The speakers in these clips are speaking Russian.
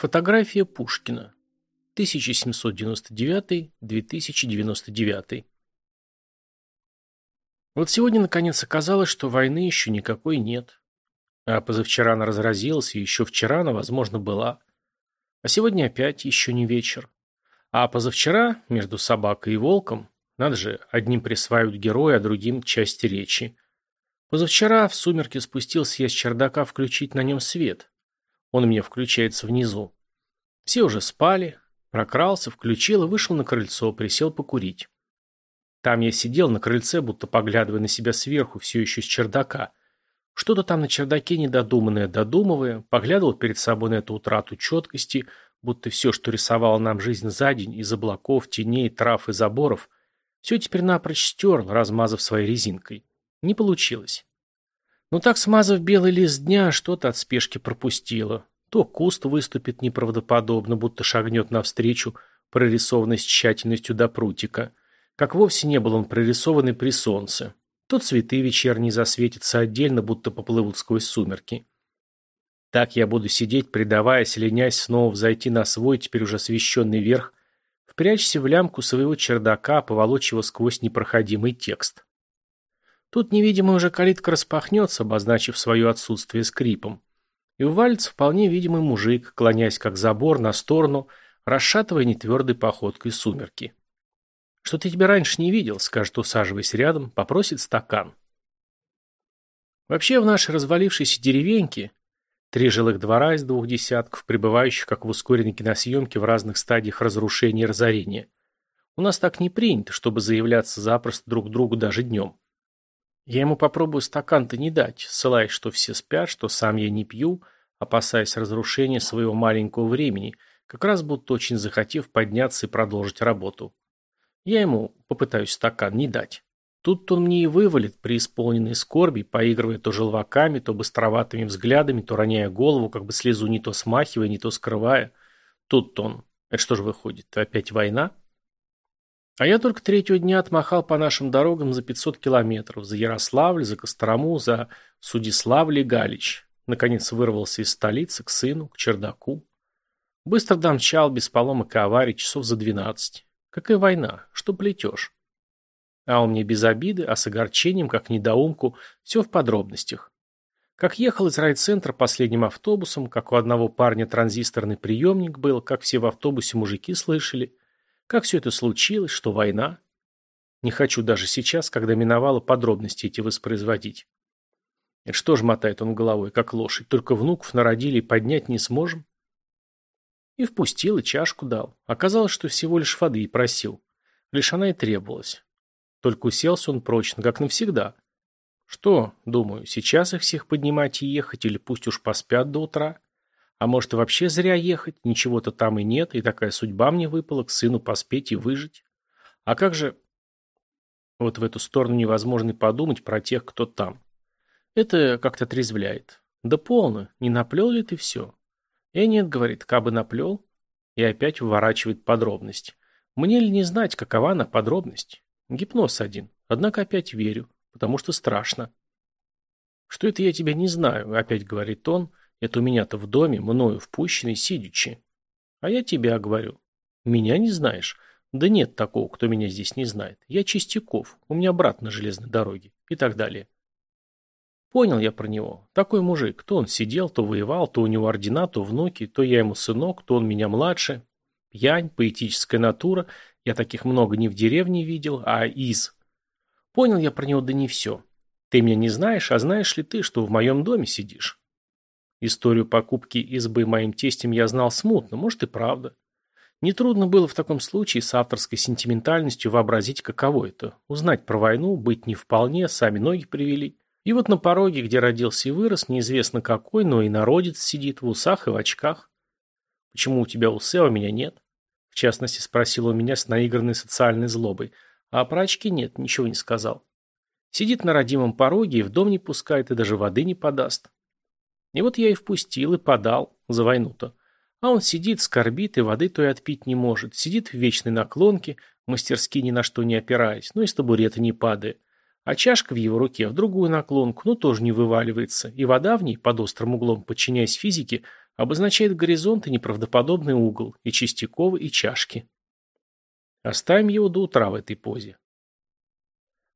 Фотография Пушкина. 1799-2099. Вот сегодня наконец оказалось, что войны еще никакой нет. А позавчера она разразилась, и еще вчера она, возможно, была. А сегодня опять еще не вечер. А позавчера, между собакой и волком, надо же, одним присваивают героя, а другим части речи. Позавчера в сумерки спустился я с чердака включить на нем свет. Он мне включается внизу. Все уже спали. Прокрался, включил и вышел на крыльцо, присел покурить. Там я сидел на крыльце, будто поглядывая на себя сверху, все еще с чердака. Что-то там на чердаке недодуманное додумывая, поглядывал перед собой на эту утрату четкости, будто все, что рисовало нам жизнь за день, из облаков, теней, трав и заборов, все теперь напрочь стерл, размазав своей резинкой. Не получилось. Но так смазав белый лист дня, что-то от спешки пропустило. То куст выступит неправдоподобно, будто шагнет навстречу, прорисованный с тщательностью до прутика. Как вовсе не был он прорисованный при солнце. То цветы вечерние засветятся отдельно, будто поплывут сквозь сумерки. Так я буду сидеть, предаваясь, ленясь снова взойти на свой, теперь уже освещенный верх, впрячься в лямку своего чердака, поволочь его сквозь непроходимый текст. Тут невидимая уже калитка распахнется, обозначив свое отсутствие скрипом. И увалится вполне видимый мужик, клонясь как забор на сторону, расшатывая нетвердой походкой сумерки. «Что ты тебя раньше не видел?» — скажет, усаживаясь рядом, попросит стакан. Вообще в нашей развалившейся деревеньке три жилых двора из двух десятков, пребывающих как в ускоренной киносъемке в разных стадиях разрушения и разорения. У нас так не принято, чтобы заявляться запросто друг другу даже днем. Я ему попробую стакан-то не дать, ссылаясь, что все спят, что сам я не пью, опасаясь разрушения своего маленького времени, как раз будто очень захотев подняться и продолжить работу. Я ему попытаюсь стакан не дать. Тут он мне и вывалит, преисполненный скорби, поигрывая то желваками, то быстроватыми взглядами, то роняя голову, как бы слезу не то смахивая, не то скрывая. Тут он. Это что же выходит, опять война? А я только третьего дня отмахал по нашим дорогам за 500 километров, за Ярославль, за Кострому, за Судиславль и Галич. Наконец вырвался из столицы к сыну, к чердаку. Быстро домчал, без поломок и аварий, часов за двенадцать. Какая война? Что плетешь? А он мне без обиды, а с огорчением, как недоумку, все в подробностях. Как ехал из райцентра последним автобусом, как у одного парня транзисторный приемник был, как все в автобусе мужики слышали, как все это случилось, что война? Не хочу даже сейчас, когда миновало подробности эти воспроизводить. Это что ж мотает он головой, как лошадь, только внуков народили и поднять не сможем? И впустил, и чашку дал. Оказалось, что всего лишь воды и просил. Лишь она и требовалась. Только уселся он прочно, как навсегда. Что, думаю, сейчас их всех поднимать и ехать, или пусть уж поспят до утра? А может, и вообще зря ехать, ничего-то там и нет, и такая судьба мне выпала, к сыну поспеть и выжить. А как же... Вот в эту сторону невозможно подумать про тех, кто там. Это как-то отрезвляет. Да полно, не наплел ли ты все? И нет, говорит, кабы наплел. И опять выворачивает подробность. Мне ли не знать, какова она подробность? Гипноз один. Однако опять верю, потому что страшно. Что это я тебя не знаю, опять говорит он, это у меня-то в доме, мною впущенный, сидячи. А я тебя говорю. Меня не знаешь? Да нет такого, кто меня здесь не знает. Я Чистяков, у меня брат на железной дороге. И так далее. Понял я про него. Такой мужик. То он сидел, то воевал, то у него ордена, то внуки, то я ему сынок, то он меня младше. Пьянь, поэтическая натура. Я таких много не в деревне видел, а из. Понял я про него, да не все. Ты меня не знаешь, а знаешь ли ты, что в моем доме сидишь? Историю покупки избы моим тестем я знал смутно, может и правда. Нетрудно было в таком случае с авторской сентиментальностью вообразить, каково это. Узнать про войну, быть не вполне, сами ноги привели. И вот на пороге, где родился и вырос, неизвестно какой, но и народец сидит в усах и в очках. Почему у тебя усы, а у меня нет? В частности, спросил у меня с наигранной социальной злобой. А про очки нет, ничего не сказал. Сидит на родимом пороге и в дом не пускает, и даже воды не подаст. И вот я и впустил, и подал за войну-то. А он сидит, скорбит, и воды той отпить не может. Сидит в вечной наклонке, мастерски ни на что не опираясь, но из табурета не падая. А чашка в его руке в другую наклонку, но тоже не вываливается, и вода в ней, под острым углом, подчиняясь физике, Обозначает горизонт и неправдоподобный угол, и Чистякова, и чашки. Оставим его до утра в этой позе.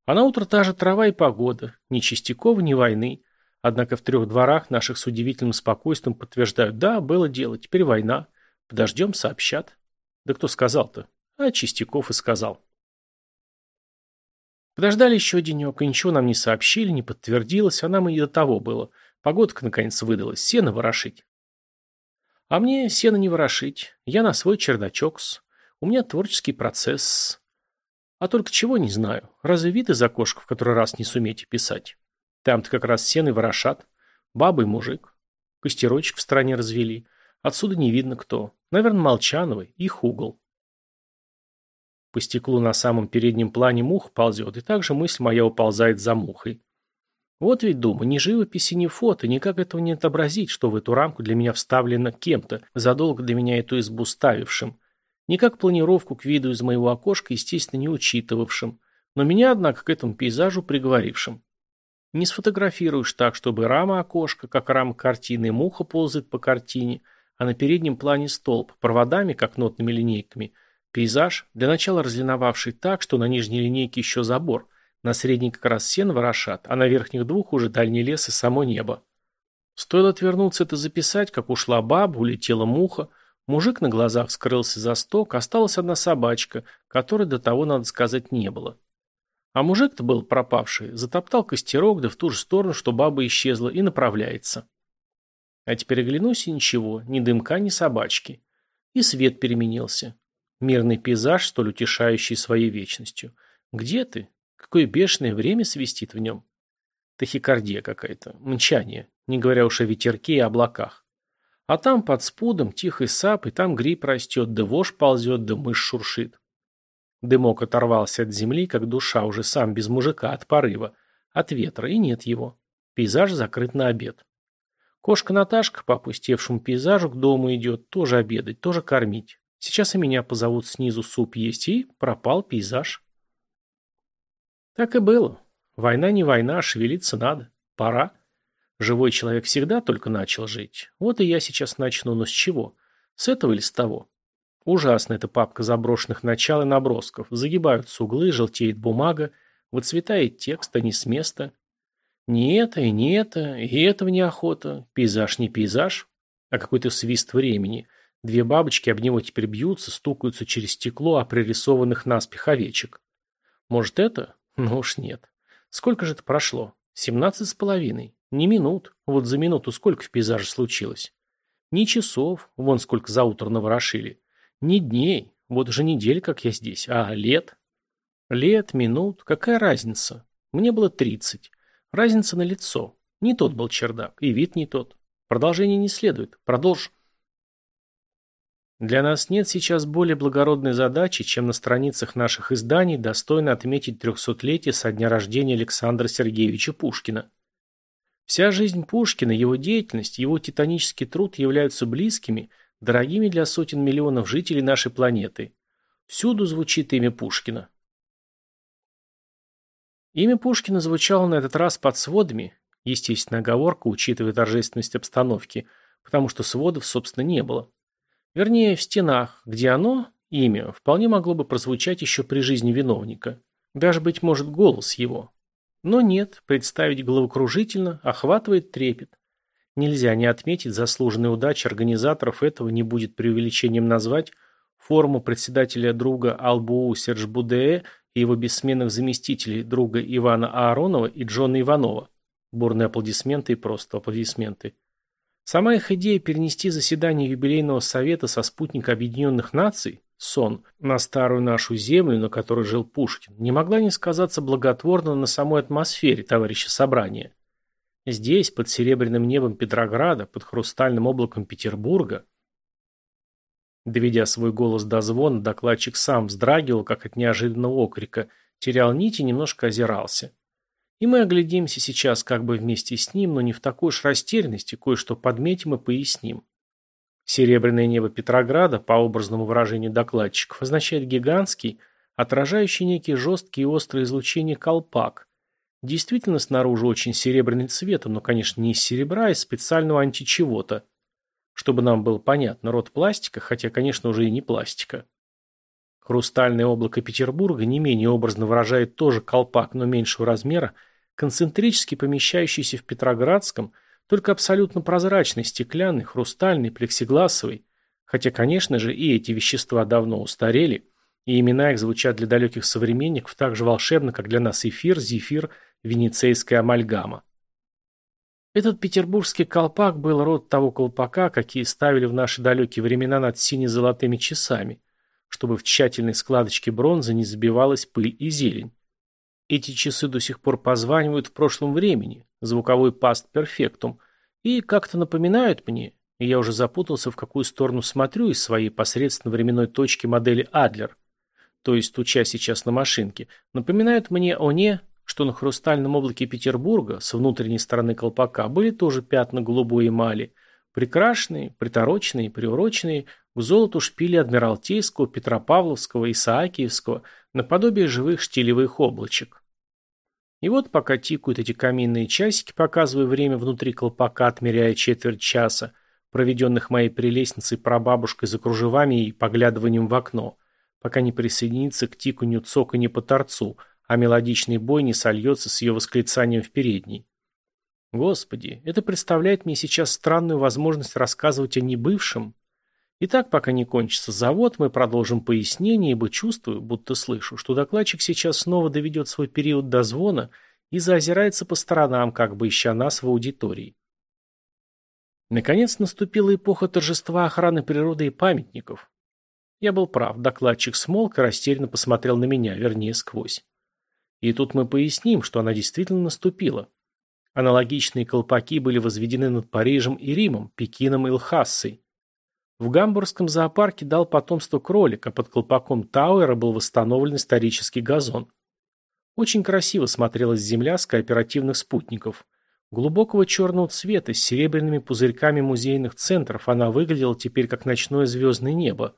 А на утро та же трава и погода, ни Чистякова, ни войны. Однако в трех дворах наших с удивительным спокойствием подтверждают, да, было дело, теперь война. Подождем, сообщат. Да кто сказал-то? А Чистяков и сказал. Подождали еще денек, и ничего нам не сообщили, не подтвердилось, а нам и до того было. Погодка, наконец, выдалась, сено ворошить. А мне сено не ворошить, я на свой чердачок -с. У меня творческий процесс. А только чего не знаю. Разве вид из окошка в который раз не сумеете писать? Там-то как раз сено и ворошат. Баба и мужик. Костерочек в стороне развели. Отсюда не видно кто. Наверное, Молчановый, их угол. По стеклу на самом переднем плане мух ползет, и также мысль моя уползает за мухой. Вот ведь думаю, ни живописи, ни фото, никак этого не отобразить, что в эту рамку для меня вставлено кем-то, задолго до меня эту избу ставившим. Никак планировку к виду из моего окошка, естественно, не учитывавшим, но меня, однако, к этому пейзажу приговорившим. Не сфотографируешь так, чтобы рама окошка, как рама картины, муха ползает по картине, а на переднем плане столб, проводами, как нотными линейками – Пейзаж, для начала разлиновавший так, что на нижней линейке еще забор, на средней как раз сен ворошат, а на верхних двух уже дальний лес и само небо. Стоило отвернуться это записать, как ушла баба, улетела муха, мужик на глазах скрылся за сток, осталась одна собачка, которой до того, надо сказать, не было. А мужик-то был пропавший, затоптал костерок, да в ту же сторону, что баба исчезла, и направляется. А теперь оглянусь, и ничего, ни дымка, ни собачки. И свет переменился. Мирный пейзаж, столь утешающий своей вечностью. Где ты? Какое бешеное время свистит в нем. Тахикардия какая-то, мчание, не говоря уж о ветерке и облаках. А там под спудом тихий сап, и там гриб растет, да вошь ползет, да мышь шуршит. Дымок оторвался от земли, как душа уже сам без мужика, от порыва, от ветра, и нет его. Пейзаж закрыт на обед. Кошка Наташка по опустевшему пейзажу к дому идет, тоже обедать, тоже кормить. Сейчас и меня позовут снизу суп есть, и пропал пейзаж. Так и было. Война не война, шевелиться надо. Пора. Живой человек всегда только начал жить. Вот и я сейчас начну, но с чего? С этого или с того? Ужасно эта папка заброшенных начал и набросков. Загибаются углы, желтеет бумага, выцветает текст, а не с места. Не это, и не это, и этого неохота. Пейзаж не пейзаж, а какой-то свист времени. Две бабочки об него теперь бьются, стукаются через стекло о пририсованных наспех овечек. Может, это? Ну уж нет. Сколько же это прошло? Семнадцать с половиной. Не минут. Вот за минуту сколько в пейзаже случилось? Ни часов, вон сколько за утро наворошили. Ни дней, вот уже неделя, как я здесь, а лет. Лет, минут, какая разница? Мне было тридцать. Разница на лицо. Не тот был чердак, и вид не тот. Продолжение не следует. Продолж... Для нас нет сейчас более благородной задачи, чем на страницах наших изданий достойно отметить трехсотлетие со дня рождения Александра Сергеевича Пушкина. Вся жизнь Пушкина, его деятельность, его титанический труд являются близкими, дорогими для сотен миллионов жителей нашей планеты. Всюду звучит имя Пушкина. Имя Пушкина звучало на этот раз под сводами, естественная оговорка, учитывая торжественность обстановки, потому что сводов, собственно, не было. Вернее, в стенах, где оно, имя, вполне могло бы прозвучать еще при жизни виновника. Даже, быть может, голос его. Но нет, представить головокружительно, охватывает трепет. Нельзя не отметить заслуженной удачи организаторов этого, не будет преувеличением назвать, форму председателя друга Албуу Серж Будее и его бессменных заместителей друга Ивана Ааронова и Джона Иванова. Бурные аплодисменты и просто аплодисменты. Сама их идея перенести заседание юбилейного совета со спутника Объединенных Наций, СОН, на старую нашу землю, на которой жил Пушкин, не могла не сказаться благотворно на самой атмосфере товарища собрания. Здесь, под серебряным небом Петрограда, под хрустальным облаком Петербурга, Доведя свой голос до звона, докладчик сам вздрагивал, как от неожиданного окрика, терял нить и немножко озирался. И мы оглядимся сейчас как бы вместе с ним, но не в такой уж растерянности, кое-что подметим и поясним. Серебряное небо Петрограда, по образному выражению докладчиков, означает гигантский, отражающий некий жесткий и острый излучение колпак. Действительно снаружи очень серебряный цвет, но, конечно, не из серебра, а из специального античего-то. Чтобы нам было понятно, род пластика, хотя, конечно, уже и не пластика. Хрустальное облако Петербурга не менее образно выражает тоже колпак, но меньшего размера, концентрически помещающийся в Петроградском, только абсолютно прозрачный, стеклянный, хрустальный, плексигласовый, хотя, конечно же, и эти вещества давно устарели, и имена их звучат для далеких современников так же волшебно, как для нас эфир, зефир, венецейская амальгама. Этот петербургский колпак был род того колпака, какие ставили в наши далекие времена над сине-золотыми часами, чтобы в тщательной складочке бронзы не забивалась пыль и зелень. Эти часы до сих пор позванивают в прошлом времени, звуковой паст перфектум, и как-то напоминают мне, и я уже запутался, в какую сторону смотрю из своей посредственно временной точки модели Адлер, то есть стуча сейчас на машинке, напоминают мне о не, что на хрустальном облаке Петербурга с внутренней стороны колпака были тоже пятна голубой эмали, прикрашенные, притороченные, приуроченные к золоту шпили Адмиралтейского, Петропавловского, Исаакиевского, наподобие живых штилевых облачек. И вот пока тикают эти каминные часики, показывая время внутри колпака, отмеряя четверть часа, проведенных моей прелестницей прабабушкой за кружевами и поглядыванием в окно, пока не присоединится к тиканью цоканье по торцу, а мелодичный бой не сольется с ее восклицанием в передней. Господи, это представляет мне сейчас странную возможность рассказывать о небывшем, Итак, пока не кончится завод, мы продолжим пояснение, ибо чувствую, будто слышу, что докладчик сейчас снова доведет свой период до звона и заозирается по сторонам, как бы ища нас в аудитории. Наконец наступила эпоха торжества охраны природы и памятников. Я был прав, докладчик смолк и растерянно посмотрел на меня, вернее, сквозь. И тут мы поясним, что она действительно наступила. Аналогичные колпаки были возведены над Парижем и Римом, Пекином и Лхассой. В гамбургском зоопарке дал потомство кролика, под колпаком Тауэра был восстановлен исторический газон. Очень красиво смотрелась земля с кооперативных спутников. Глубокого черного цвета, с серебряными пузырьками музейных центров, она выглядела теперь как ночное звездное небо.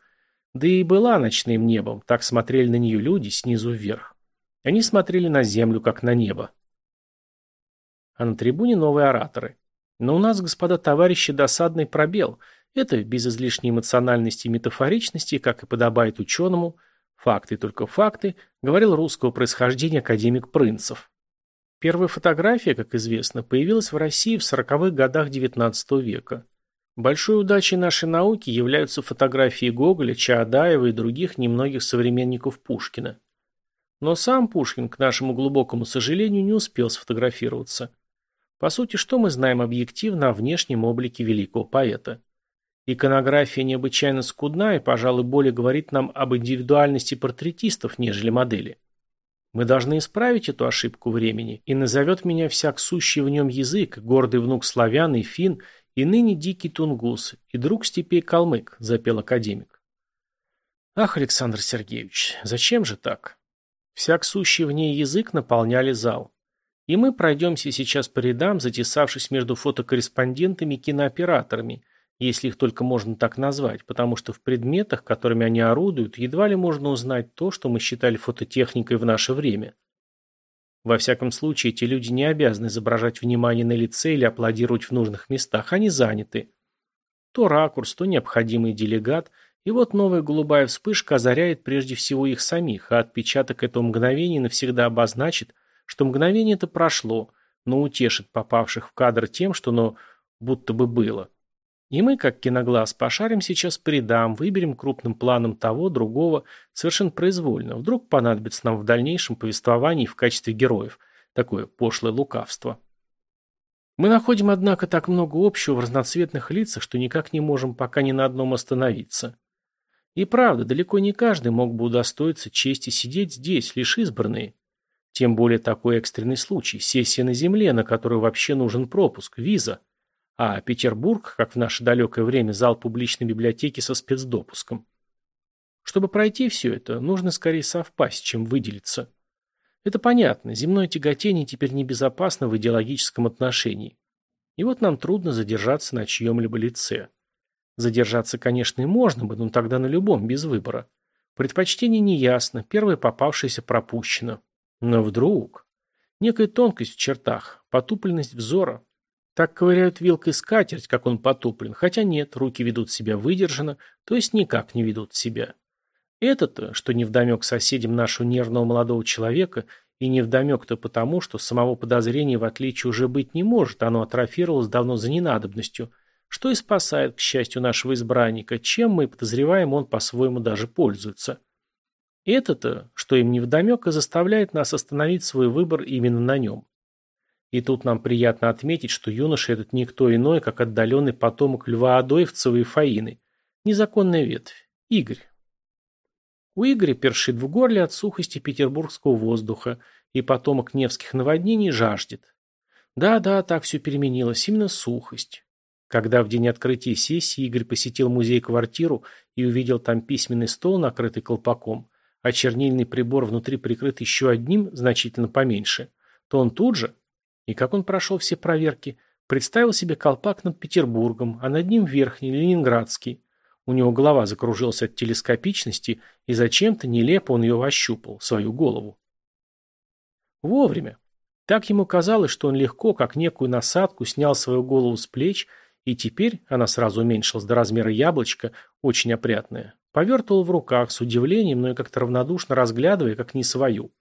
Да и была ночным небом, так смотрели на нее люди снизу вверх. Они смотрели на землю, как на небо. А на трибуне новые ораторы. Но у нас, господа товарищи, досадный пробел – это без излишней эмоциональности и метафоричности, как и подобает ученому, факты только факты, говорил русского происхождения академик Прынцев. Первая фотография, как известно, появилась в России в 40-х годах XIX века. Большой удачей нашей науки являются фотографии Гоголя, Чаадаева и других немногих современников Пушкина. Но сам Пушкин, к нашему глубокому сожалению, не успел сфотографироваться. По сути, что мы знаем объективно о внешнем облике великого поэта? Иконография необычайно скудна и, пожалуй, более говорит нам об индивидуальности портретистов, нежели модели. Мы должны исправить эту ошибку времени, и назовет меня всяк сущий в нем язык, гордый внук славян и фин, и ныне дикий тунгус, и друг степей калмык, запел академик. Ах, Александр Сергеевич, зачем же так? Всяк сущий в ней язык наполняли зал. И мы пройдемся сейчас по рядам, затесавшись между фотокорреспондентами и кинооператорами – если их только можно так назвать, потому что в предметах, которыми они орудуют, едва ли можно узнать то, что мы считали фототехникой в наше время. Во всяком случае, эти люди не обязаны изображать внимание на лице или аплодировать в нужных местах, они заняты. То ракурс, то необходимый делегат, и вот новая голубая вспышка озаряет прежде всего их самих, а отпечаток этого мгновения навсегда обозначит, что мгновение это прошло, но утешит попавших в кадр тем, что оно будто бы было. И мы, как киноглаз, пошарим сейчас по рядам, выберем крупным планом того, другого, совершенно произвольно. Вдруг понадобится нам в дальнейшем повествовании в качестве героев. Такое пошлое лукавство. Мы находим, однако, так много общего в разноцветных лицах, что никак не можем пока ни на одном остановиться. И правда, далеко не каждый мог бы удостоиться чести сидеть здесь, лишь избранные. Тем более такой экстренный случай, сессия на земле, на которую вообще нужен пропуск, виза – а Петербург, как в наше далекое время, зал публичной библиотеки со спецдопуском. Чтобы пройти все это, нужно скорее совпасть, чем выделиться. Это понятно, земное тяготение теперь небезопасно в идеологическом отношении. И вот нам трудно задержаться на чьем-либо лице. Задержаться, конечно, и можно бы, но тогда на любом, без выбора. Предпочтение неясно, первое попавшееся пропущено. Но вдруг... Некая тонкость в чертах, потупленность взора, Так ковыряют вилкой скатерть, как он потуплен, хотя нет, руки ведут себя выдержанно, то есть никак не ведут себя. Это-то, что невдомек соседям нашего нервного молодого человека, и невдомек-то потому, что самого подозрения в отличие уже быть не может, оно атрофировалось давно за ненадобностью, что и спасает, к счастью, нашего избранника, чем мы подозреваем, он по-своему даже пользуется. Это-то, что им невдомек, и заставляет нас остановить свой выбор именно на нем. И тут нам приятно отметить, что юноша этот никто иной, как отдаленный потомок Льва Адоевцева и Фаины. Незаконная ветвь. Игорь. У Игоря першит в горле от сухости петербургского воздуха, и потомок Невских наводнений жаждет. Да-да, так все переменилось, именно сухость. Когда в день открытия сессии Игорь посетил музей-квартиру и увидел там письменный стол, накрытый колпаком, а чернильный прибор внутри прикрыт еще одним, значительно поменьше, то он тут же, и как он прошел все проверки, представил себе колпак над Петербургом, а над ним верхний, ленинградский, у него голова закружилась от телескопичности, и зачем-то нелепо он ее ощупал, свою голову. Вовремя. Так ему казалось, что он легко, как некую насадку, снял свою голову с плеч, и теперь, она сразу уменьшилась до размера яблочка, очень опрятная, повертывал в руках с удивлением, но и как-то равнодушно разглядывая, как не свою.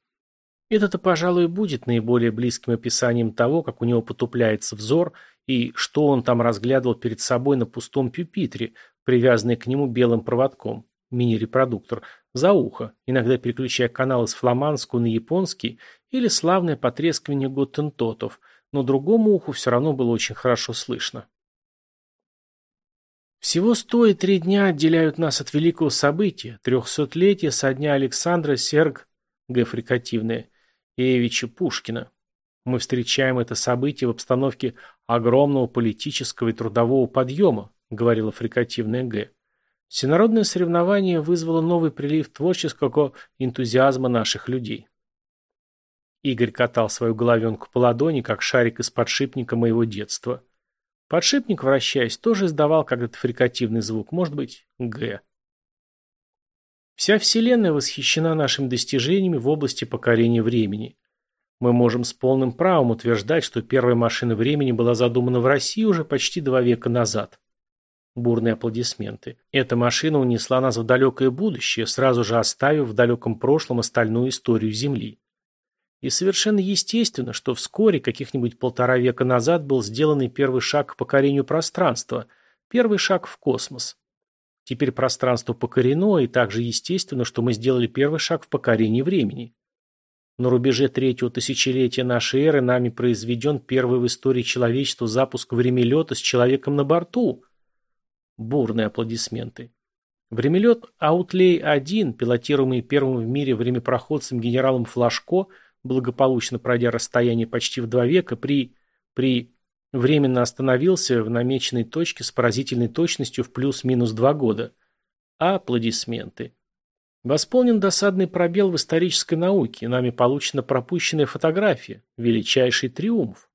Это-то, пожалуй, будет наиболее близким описанием того, как у него потупляется взор и что он там разглядывал перед собой на пустом пюпитре, привязанный к нему белым проводком, мини-репродуктор, за ухо, иногда переключая каналы с фламандского на японский или славное потрескивание готтентотов, но другому уху все равно было очень хорошо слышно. Всего сто и три дня отделяют нас от великого события, трехсотлетия со дня Александра Серг, Г. фрикативное, Эевича Пушкина. Мы встречаем это событие в обстановке огромного политического и трудового подъема, говорила фрикативная Г. Всенародное соревнование вызвало новый прилив творческого энтузиазма наших людей. Игорь катал свою головенку по ладони, как шарик из подшипника моего детства. Подшипник, вращаясь, тоже издавал когда-то фрикативный звук, может быть, Г. Вся Вселенная восхищена нашими достижениями в области покорения времени. Мы можем с полным правом утверждать, что первая машина времени была задумана в России уже почти два века назад. Бурные аплодисменты. Эта машина унесла нас в далекое будущее, сразу же оставив в далеком прошлом остальную историю Земли. И совершенно естественно, что вскоре, каких-нибудь полтора века назад, был сделан первый шаг к покорению пространства, первый шаг в космос. Теперь пространство покорено, и также естественно, что мы сделали первый шаг в покорении времени. На рубеже третьего тысячелетия нашей эры нами произведен первый в истории человечества запуск времелета с человеком на борту – Бурные аплодисменты. Времелет Аутлей-1, пилотируемый первым в мире времяпроходцем генералом Флажко, благополучно пройдя расстояние почти в два века, при... при... временно остановился в намеченной точке с поразительной точностью в плюс-минус два года. Аплодисменты. Восполнен досадный пробел в исторической науке, нами получена пропущенная фотография, величайший триумф.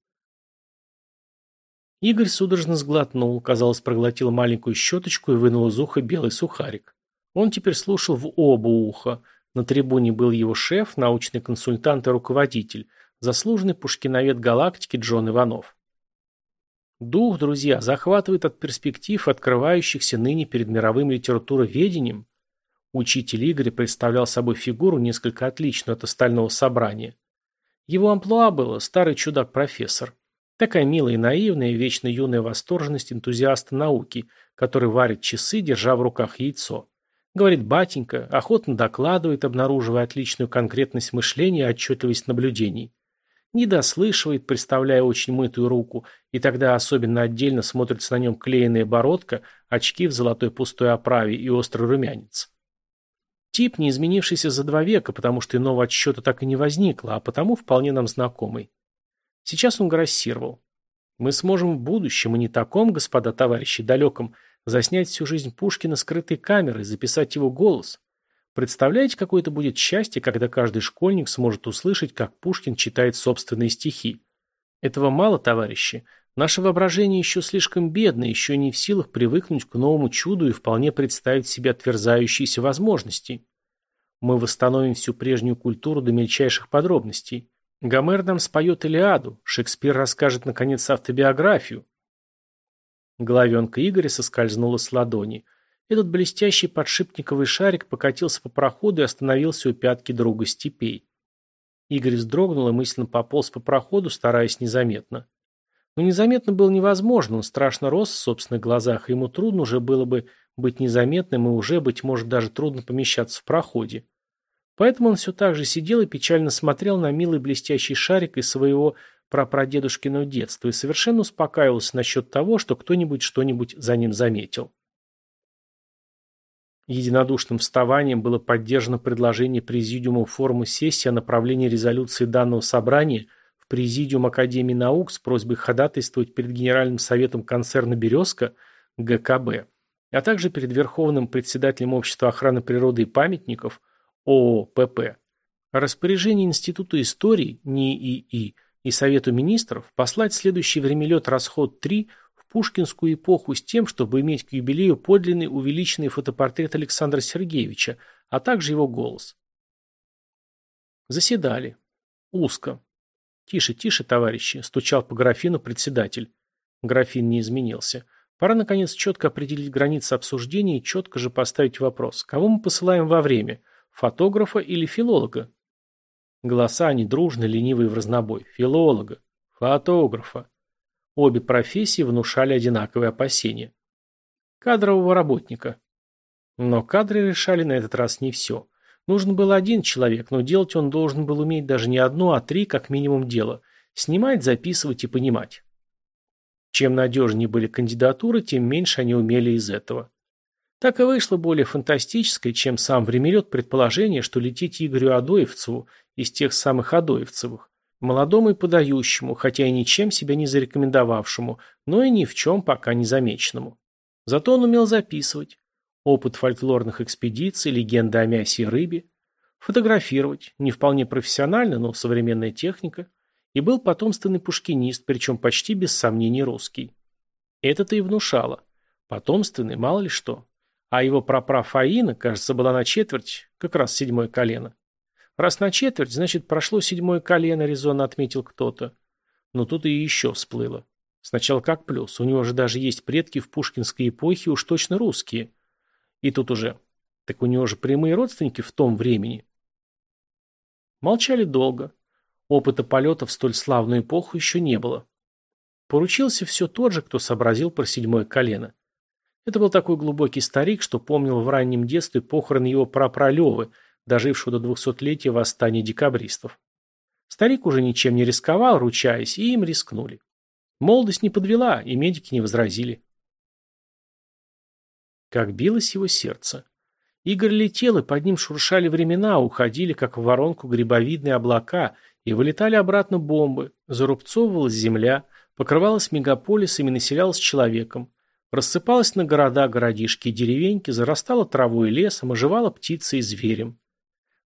Игорь судорожно сглотнул, казалось, проглотил маленькую щеточку и вынул из уха белый сухарик. Он теперь слушал в оба уха. На трибуне был его шеф, научный консультант и руководитель, заслуженный пушкиновед галактики Джон Иванов. Дух, друзья, захватывает от перспектив, открывающихся ныне перед мировым литературоведением. Учитель Игоря представлял собой фигуру, несколько отличную от остального собрания. Его амплуа было старый чудак-профессор. Такая милая и наивная, вечно юная восторженность энтузиаста науки, который варит часы, держа в руках яйцо. Говорит батенька, охотно докладывает, обнаруживая отличную конкретность мышления и отчетливость наблюдений. Не дослышивает, представляя очень мытую руку, и тогда особенно отдельно смотрится на нем клееная бородка, очки в золотой пустой оправе и острый румянец. Тип, не изменившийся за два века, потому что иного отсчета так и не возникло, а потому вполне нам знакомый. Сейчас он грассировал. Мы сможем в будущем, и не таком, господа товарищи, далеком, заснять всю жизнь Пушкина скрытой камерой, записать его голос. Представляете, какое это будет счастье, когда каждый школьник сможет услышать, как Пушкин читает собственные стихи. Этого мало, товарищи. Наше воображение еще слишком бедно, еще не в силах привыкнуть к новому чуду и вполне представить себе отверзающиеся возможности. Мы восстановим всю прежнюю культуру до мельчайших подробностей. Гомер нам споет Илиаду, Шекспир расскажет, наконец, автобиографию. Головенка Игоря соскользнула с ладони. Этот блестящий подшипниковый шарик покатился по проходу и остановился у пятки друга степей. Игорь вздрогнул и мысленно пополз по проходу, стараясь незаметно. Но незаметно было невозможно, он страшно рос в собственных глазах, ему трудно уже было бы быть незаметным, и уже, быть может, даже трудно помещаться в проходе. Поэтому он все так же сидел и печально смотрел на милый блестящий шарик из своего прапрадедушкиного детства и совершенно успокаивался насчет того, что кто-нибудь что-нибудь за ним заметил. Единодушным вставанием было поддержано предложение Президиума формы сессии о направлении резолюции данного собрания в Президиум Академии наук с просьбой ходатайствовать перед Генеральным советом концерна «Березка» ГКБ, а также перед Верховным председателем Общества охраны природы и памятников ООПП. Распоряжение Института истории НИИИ и Совету министров послать следующий времялет расход 3 в пушкинскую эпоху с тем, чтобы иметь к юбилею подлинный увеличенный фотопортрет Александра Сергеевича, а также его голос. Заседали. Узко. «Тише, тише, товарищи», – стучал по графину председатель. Графин не изменился. Пора, наконец, четко определить границы обсуждения и четко же поставить вопрос, кого мы посылаем во время – фотографа или филолога? Голоса они дружно, ленивые в разнобой. Филолога, фотографа. Обе профессии внушали одинаковые опасения. Кадрового работника. Но кадры решали на этот раз не все. Нужен был один человек, но делать он должен был уметь даже не одно, а три, как минимум, дела. Снимать, записывать и понимать. Чем надежнее были кандидатуры, тем меньше они умели из этого. Так и вышло более фантастическое, чем сам времелет предположение, что лететь Игорю Адоевцеву из тех самых Адоевцевых, молодому и подающему, хотя и ничем себя не зарекомендовавшему, но и ни в чем пока не замеченному. Зато он умел записывать. Опыт фольклорных экспедиций, легенды о мясе и рыбе. Фотографировать, не вполне профессионально, но современная техника. И был потомственный пушкинист, причем почти без сомнений русский. Это-то и внушало. Потомственный, мало ли что. А его прапра Фаина, кажется, была на четверть, как раз седьмое колено. Раз на четверть, значит, прошло седьмое колено, резонно отметил кто-то. Но тут и еще всплыло. Сначала как плюс, у него же даже есть предки в пушкинской эпохе, уж точно русские. И тут уже. Так у него же прямые родственники в том времени. Молчали долго. Опыта полета в столь славную эпоху еще не было. Поручился все тот же, кто сообразил про седьмое колено. Это был такой глубокий старик, что помнил в раннем детстве похороны его прапралевы, дожившего до двухсотлетия восстания декабристов. Старик уже ничем не рисковал, ручаясь, и им рискнули. Молодость не подвела, и медики не возразили. Как билось его сердце. Игорь летел, и под ним шуршали времена, уходили, как в воронку, грибовидные облака, и вылетали обратно бомбы, зарубцовывалась земля, покрывалась мегаполисами, населялась человеком. Рассыпалась на города, городишки и деревеньки, зарастала травой и лесом, оживала птицей и зверем.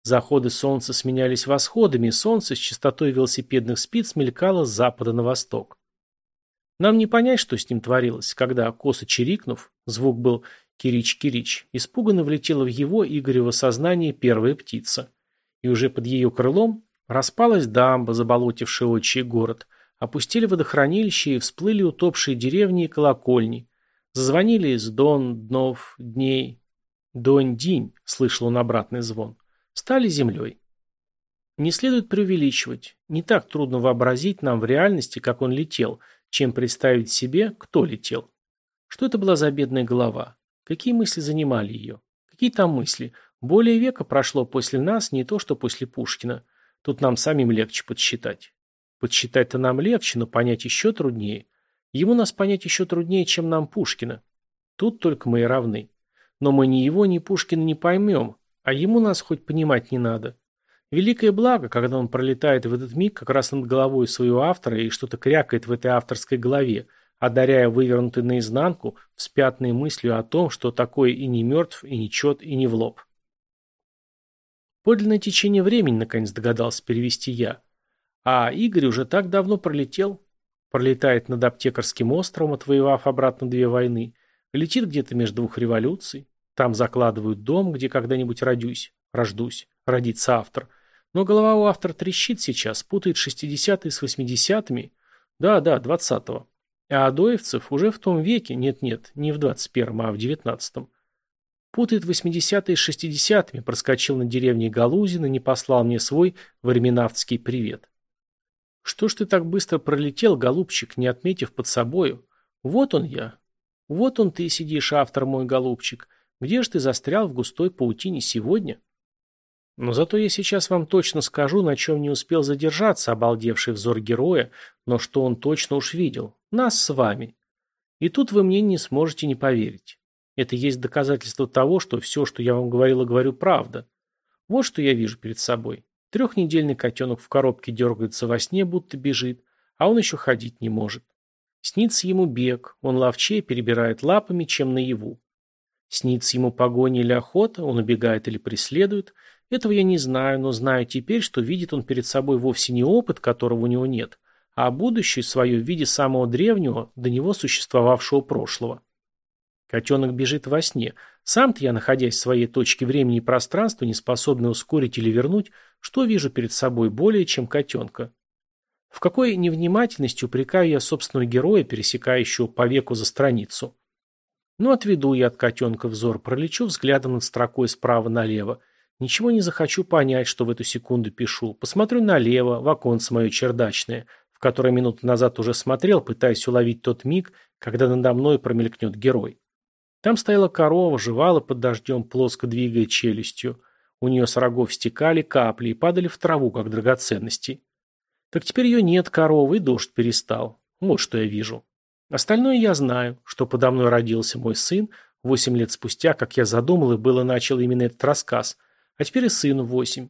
Заходы солнца сменялись восходами, и солнце с частотой велосипедных спиц мелькало с запада на восток. Нам не понять, что с ним творилось, когда, косо чирикнув, звук был «кирич-кирич», испуганно влетела в его Игорево сознание первая птица. И уже под ее крылом распалась дамба, заболотившая отчий город, опустили водохранилище и всплыли утопшие деревни и колокольни, Зазвонили из дон, днов, дней. Донь-динь, слышал он обратный звон. Стали землей. Не следует преувеличивать. Не так трудно вообразить нам в реальности, как он летел, чем представить себе, кто летел. Что это была за бедная голова? Какие мысли занимали ее? Какие там мысли? Более века прошло после нас, не то что после Пушкина. Тут нам самим легче подсчитать. Подсчитать-то нам легче, но понять еще труднее. Ему нас понять еще труднее, чем нам Пушкина. Тут только мы и равны. Но мы ни его, ни Пушкина не поймем, а ему нас хоть понимать не надо. Великое благо, когда он пролетает в этот миг как раз над головой своего автора и что-то крякает в этой авторской голове, одаряя вывернутой наизнанку вспятной мыслью о том, что такое и не мертв, и не чет, и не в лоб. Подлинное течение времени, наконец догадался перевести я. А Игорь уже так давно пролетел, Пролетает над аптекарским островом, отвоевав обратно две войны. Летит где-то между двух революций. Там закладывают дом, где когда-нибудь родюсь, рождусь, родится автор. Но голова у автора трещит сейчас, путает 60-е с 80-ми. Да, да, 20-го. А Адоевцев уже в том веке, нет-нет, не в 21-м, а в 19-м. Путает 80-е с 60-ми, проскочил на деревне Галузина, не послал мне свой временавтский привет. Что ж ты так быстро пролетел, голубчик, не отметив под собою? Вот он я. Вот он ты сидишь, автор мой голубчик. Где же ты застрял в густой паутине сегодня? Но зато я сейчас вам точно скажу, на чем не успел задержаться обалдевший взор героя, но что он точно уж видел. Нас с вами. И тут вы мне не сможете не поверить. Это есть доказательство того, что все, что я вам говорила, говорю правда. Вот что я вижу перед собой. Трехнедельный котенок в коробке дергается во сне, будто бежит, а он еще ходить не может. Снится ему бег, он ловчее перебирает лапами, чем наяву. Снится ему погоня или охота, он убегает или преследует. Этого я не знаю, но знаю теперь, что видит он перед собой вовсе не опыт, которого у него нет, а будущее свое в виде самого древнего, до него существовавшего прошлого. Котенок бежит во сне. Сам-то я, находясь в своей точке времени и пространства, не способный ускорить или вернуть, что вижу перед собой более, чем котенка. В какой невнимательности упрекаю я собственного героя, пересекающего по веку за страницу. Ну, отведу я от котенка взор, пролечу взглядом над строкой справа налево. Ничего не захочу понять, что в эту секунду пишу. Посмотрю налево, в оконце мое чердачное, в которое минуту назад уже смотрел, пытаясь уловить тот миг, когда надо мной промелькнет герой. Там стояла корова, жевала под дождем, плоско двигая челюстью. У нее с рогов стекали капли и падали в траву, как драгоценности. Так теперь ее нет коровы, и дождь перестал. Вот что я вижу. Остальное я знаю, что подо мной родился мой сын, восемь лет спустя, как я задумал и было начал именно этот рассказ, а теперь и сыну восемь.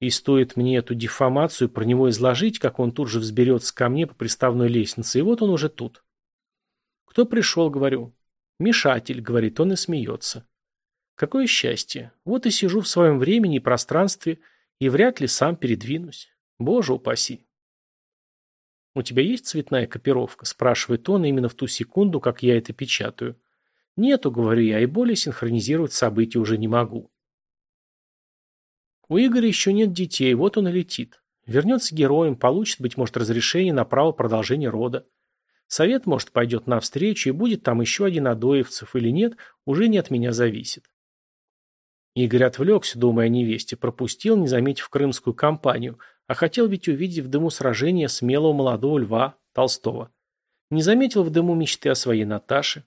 И стоит мне эту дефамацию про него изложить, как он тут же взберется ко мне по приставной лестнице, и вот он уже тут. Кто пришел, говорю. «Мешатель», — говорит он и смеется. Какое счастье. Вот и сижу в своем времени и пространстве, и вряд ли сам передвинусь. Боже упаси. «У тебя есть цветная копировка?» – спрашивает он именно в ту секунду, как я это печатаю. «Нету», – говорю я, и более синхронизировать события уже не могу. У Игоря еще нет детей, вот он и летит. Вернется героем, получит, быть может, разрешение на право продолжения рода. Совет, может, пойдет навстречу, и будет там еще один Адоевцев или нет, уже не от меня зависит. Игорь отвлекся, думая о невесте, пропустил, не заметив крымскую кампанию, а хотел ведь увидеть в дыму сражения смелого молодого льва Толстого. Не заметил в дыму мечты о своей Наташе.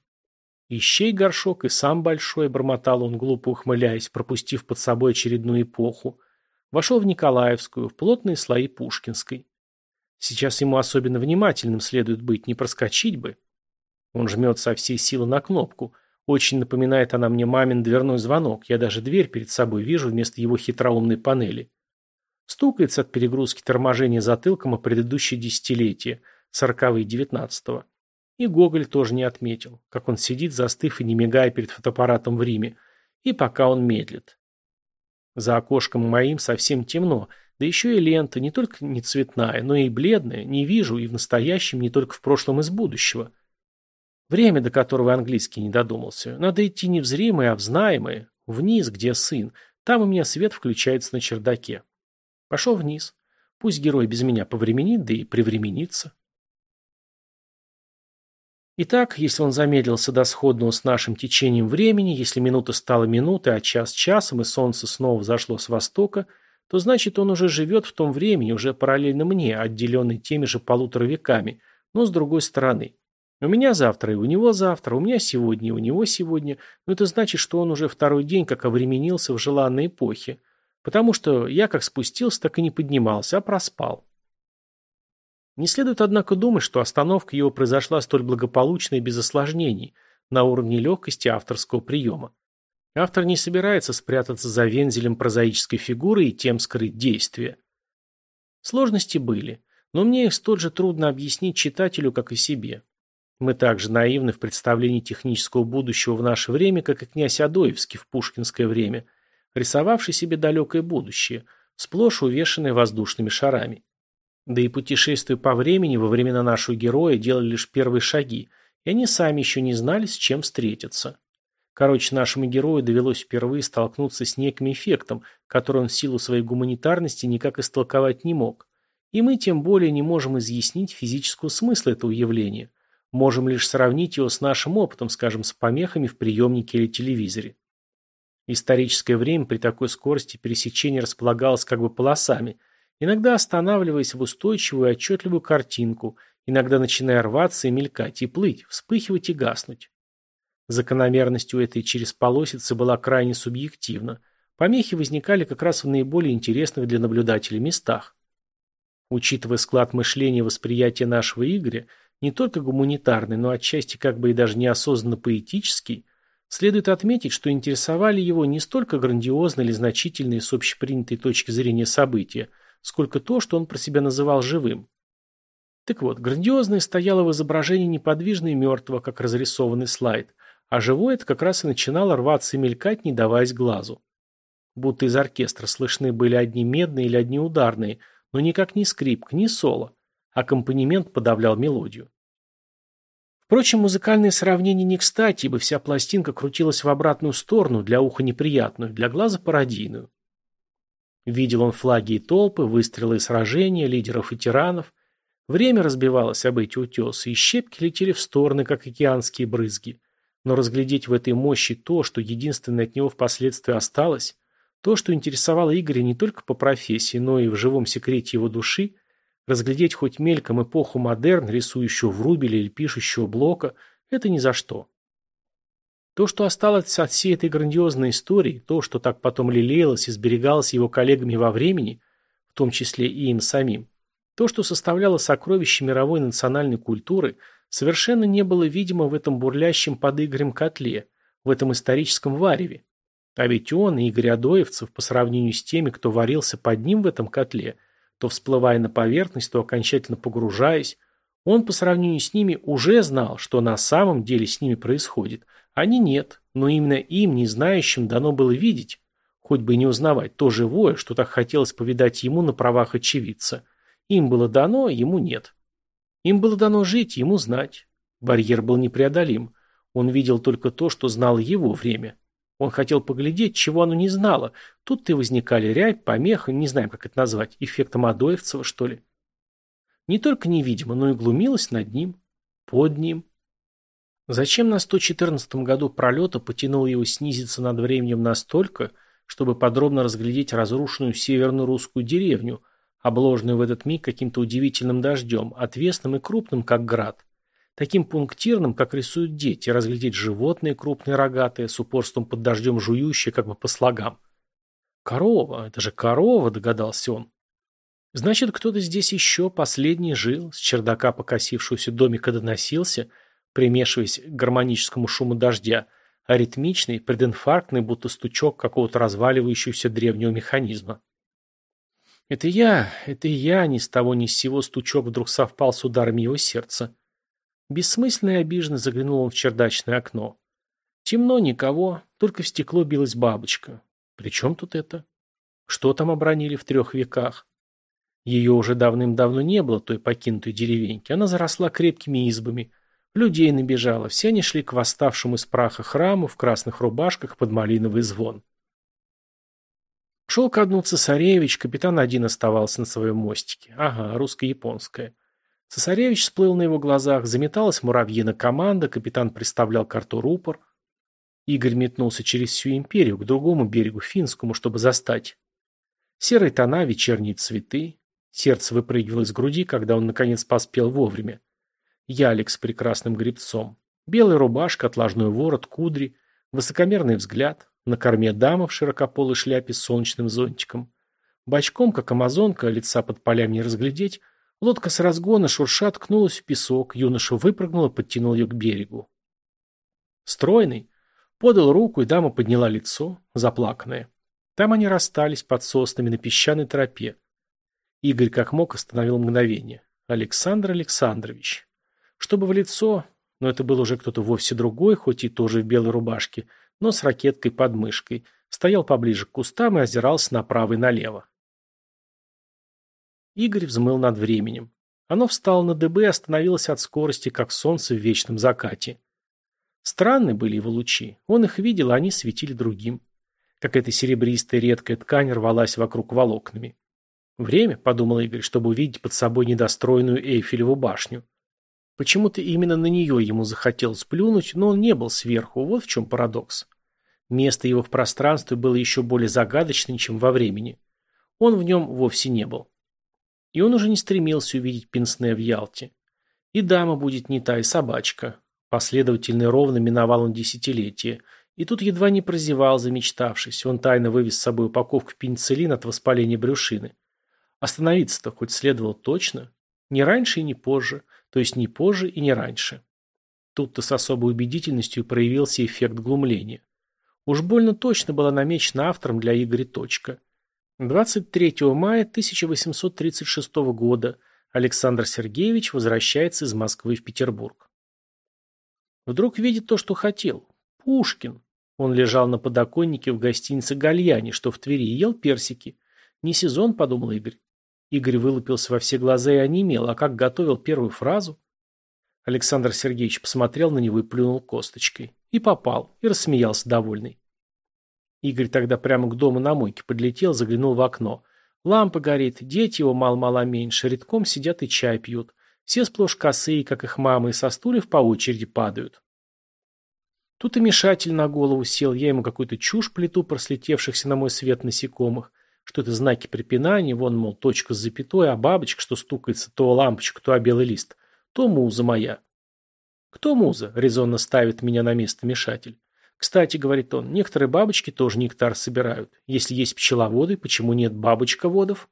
Ищей горшок и сам большой, бормотал он, глупо ухмыляясь, пропустив под собой очередную эпоху. Вошел в Николаевскую, в плотные слои Пушкинской. Сейчас ему особенно внимательным следует быть, не проскочить бы. Он жмет со всей силы на кнопку. Очень напоминает она мне мамин дверной звонок. Я даже дверь перед собой вижу вместо его хитроумной панели. Стукается от перегрузки торможения затылком о предыдущее десятилетие, сороковые девятнадцатого. И Гоголь тоже не отметил, как он сидит, застыв и не мигая перед фотоаппаратом в Риме. И пока он медлит. За окошком моим совсем темно, да еще и лента не только не цветная, но и бледная, не вижу и в настоящем, не только в прошлом из будущего. Время, до которого английский не додумался. Надо идти не в зримое, а в знаемое. Вниз, где сын. Там у меня свет включается на чердаке. Пошел вниз. Пусть герой без меня повременит, да и привременится. Итак, если он замедлился до сходного с нашим течением времени, если минута стала минутой, а час часом, и солнце снова взошло с востока – то значит он уже живет в том времени, уже параллельно мне, отделенный теми же полутора веками, но с другой стороны. У меня завтра и у него завтра, у меня сегодня и у него сегодня, но это значит, что он уже второй день как овременился в желанной эпохе, потому что я как спустился, так и не поднимался, а проспал. Не следует, однако, думать, что остановка его произошла столь благополучно и без осложнений, на уровне легкости авторского приема. Автор не собирается спрятаться за вензелем прозаической фигуры и тем скрыть действие. Сложности были, но мне их столь же трудно объяснить читателю, как и себе. Мы также наивны в представлении технического будущего в наше время, как и князь Адоевский в пушкинское время, рисовавший себе далекое будущее, сплошь увешанное воздушными шарами. Да и путешествия по времени во времена нашего героя делали лишь первые шаги, и они сами еще не знали, с чем встретиться. Короче, нашему герою довелось впервые столкнуться с неким эффектом, который он в силу своей гуманитарности никак истолковать не мог. И мы тем более не можем изъяснить физического смысла этого явления. Можем лишь сравнить его с нашим опытом, скажем, с помехами в приемнике или телевизоре. Историческое время при такой скорости пересечения располагалось как бы полосами, иногда останавливаясь в устойчивую и отчетливую картинку, иногда начиная рваться и мелькать, и плыть, вспыхивать и гаснуть. Закономерность у этой чересполосицы была крайне субъективна. Помехи возникали как раз в наиболее интересных для наблюдателей местах. Учитывая склад мышления и восприятия нашего Игоря, не только гуманитарный, но отчасти как бы и даже неосознанно поэтический, следует отметить, что интересовали его не столько грандиозные или значительные с общепринятой точки зрения события, сколько то, что он про себя называл живым. Так вот, грандиозное стояло в изображении неподвижно мертвого, как разрисованный слайд, а живое это как раз и начинало рваться и мелькать, не даваясь глазу. Будто из оркестра слышны были одни медные или одни ударные, но никак не скрипка, не соло. Аккомпанемент подавлял мелодию. Впрочем, музыкальное сравнение не кстати, ибо вся пластинка крутилась в обратную сторону, для уха неприятную, для глаза пародийную. Видел он флаги и толпы, выстрелы и сражения, лидеров и тиранов. Время разбивалось об эти утесы, и щепки летели в стороны, как океанские брызги. Но разглядеть в этой мощи то, что единственное от него впоследствии осталось, то, что интересовало Игоря не только по профессии, но и в живом секрете его души, разглядеть хоть мельком эпоху модерн, рисующую в или пишущего блока, это ни за что. То, что осталось от всей этой грандиозной истории, то, что так потом лелеялось и сберегалось его коллегами во времени, в том числе и им самим, то, что составляло сокровище мировой национальной культуры – совершенно не было видимо в этом бурлящем под Игорем котле, в этом историческом вареве. А ведь он, Игорь Адоевцев, по сравнению с теми, кто варился под ним в этом котле, то всплывая на поверхность, то окончательно погружаясь, он по сравнению с ними уже знал, что на самом деле с ними происходит. Они нет, но именно им, не знающим, дано было видеть, хоть бы и не узнавать, то живое, что так хотелось повидать ему на правах очевидца. Им было дано, ему нет. Им было дано жить, ему знать. Барьер был непреодолим. Он видел только то, что знало его время. Он хотел поглядеть, чего оно не знало. Тут-то и возникали рябь, помеха, не знаем, как это назвать, эффектом Адоевцева, что ли. Не только невидимо, но и глумилась над ним, под ним. Зачем на 114 году пролета потянуло его снизиться над временем настолько, чтобы подробно разглядеть разрушенную северную русскую деревню – обложенную в этот миг каким-то удивительным дождем, отвесным и крупным, как град. Таким пунктирным, как рисуют дети, разглядеть животные крупные рогатые, с упорством под дождем жующие, как бы по слогам. «Корова, это же корова», — догадался он. Значит, кто-то здесь еще последний жил, с чердака покосившегося домика доносился, примешиваясь к гармоническому шуму дождя, а ритмичный, прединфарктный, будто стучок какого-то разваливающегося древнего механизма. Это я, это я, ни с того ни с сего стучок вдруг совпал с ударами его сердца. Бессмысленно и обиженно заглянул он в чердачное окно. Темно, никого, только в стекло билась бабочка. При чем тут это? Что там обронили в трех веках? Ее уже давным-давно не было, той покинутой деревеньки. Она заросла крепкими избами. Людей набежало, все они шли к восставшему из праха храму в красных рубашках под малиновый звон. Шел ко дну цесаревич, капитан один оставался на своем мостике. Ага, русско-японская. Цесаревич всплыл на его глазах, заметалась муравьина команда, капитан приставлял карту рупор. Игорь метнулся через всю империю, к другому берегу, финскому, чтобы застать. Серые тона, вечерние цветы. Сердце выпрыгивало из груди, когда он наконец поспел вовремя. Ялик с прекрасным гребцом. Белая рубашка, отложной ворот, кудри, высокомерный взгляд, на корме дама в широкополой шляпе с солнечным зонтиком. Бочком, как амазонка, лица под полями не разглядеть, лодка с разгона шурша ткнулась в песок, юноша выпрыгнул и подтянул ее к берегу. Стройный. Подал руку, и дама подняла лицо, заплаканное. Там они расстались под соснами на песчаной тропе. Игорь как мог остановил мгновение. Александр Александрович. Чтобы в лицо, но это был уже кто-то вовсе другой, хоть и тоже в белой рубашке, но с ракеткой под мышкой, стоял поближе к кустам и озирался направо и налево. Игорь взмыл над временем. Оно встало на дыбы и остановилось от скорости, как солнце в вечном закате. Странны были его лучи. Он их видел, а они светили другим. Какая-то серебристая редкая ткань рвалась вокруг волокнами. Время, подумал Игорь, чтобы увидеть под собой недостроенную Эйфелеву башню. Почему-то именно на нее ему захотелось плюнуть, но он не был сверху, вот в чем парадокс. Место его в пространстве было еще более загадочным, чем во времени. Он в нем вовсе не был. И он уже не стремился увидеть Пенсне в Ялте. И дама будет не та, и собачка. Последовательно и ровно миновал он десятилетия. И тут едва не прозевал, замечтавшись. Он тайно вывез с собой упаковку пенициллина от воспаления брюшины. Остановиться-то хоть следовало точно. Не раньше и не позже. То есть не позже и не раньше. Тут-то с особой убедительностью проявился эффект глумления. Уж больно точно была намечена автором для Игоря точка. 23 мая 1836 года Александр Сергеевич возвращается из Москвы в Петербург. Вдруг видит то, что хотел. Пушкин. Он лежал на подоконнике в гостинице «Гальяне», что в Твери, ел персики. Не сезон, подумал Игорь. Игорь вылупился во все глаза и онемел, а как готовил первую фразу? Александр Сергеевич посмотрел на него и плюнул косточкой. И попал, и рассмеялся довольный. Игорь тогда прямо к дому на мойке подлетел, заглянул в окно. Лампа горит, дети его мало-мало меньше, редком сидят и чай пьют. Все сплошь косые, как их мамы, и со стульев по очереди падают. Тут и мешатель на голову сел, я ему какую-то чушь плету про слетевшихся на мой свет насекомых. Что это знаки препинания, вон, мол, точка с запятой, а бабочка, что стукается то о лампочку, то белый лист. То муза моя. Кто муза? Резонно ставит меня на место мешатель. Кстати, говорит он, некоторые бабочки тоже нектар собирают. Если есть пчеловоды, почему нет бабочководов?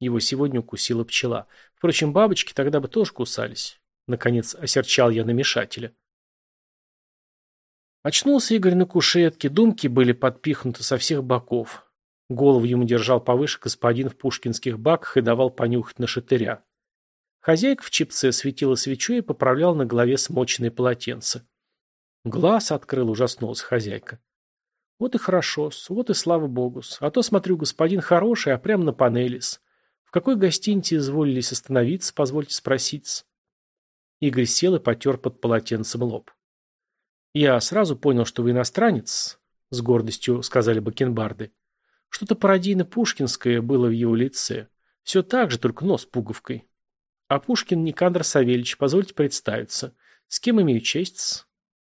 Его сегодня укусила пчела. Впрочем, бабочки тогда бы тоже кусались. Наконец осерчал я намешателя. Очнулся Игорь на кушетке, думки были подпихнуты со всех боков. Голову ему держал повыше господин в пушкинских баках и давал понюхать на шатыря. Хозяйка в чипце светила свечой и поправлял на голове смоченное полотенце. Глаз открыл, ужаснулась хозяйка. Вот и хорошо вот и слава богу А то, смотрю, господин хороший, а прямо на панели -с какой гостинице изволились остановиться, позвольте спросить. Игорь сел и потер под полотенцем лоб. Я сразу понял, что вы иностранец, с гордостью сказали бакенбарды. Что-то пародийно-пушкинское было в его лице. Все так же, только нос пуговкой. А Пушкин Никандр Савельевич, позвольте представиться. С кем имею честь?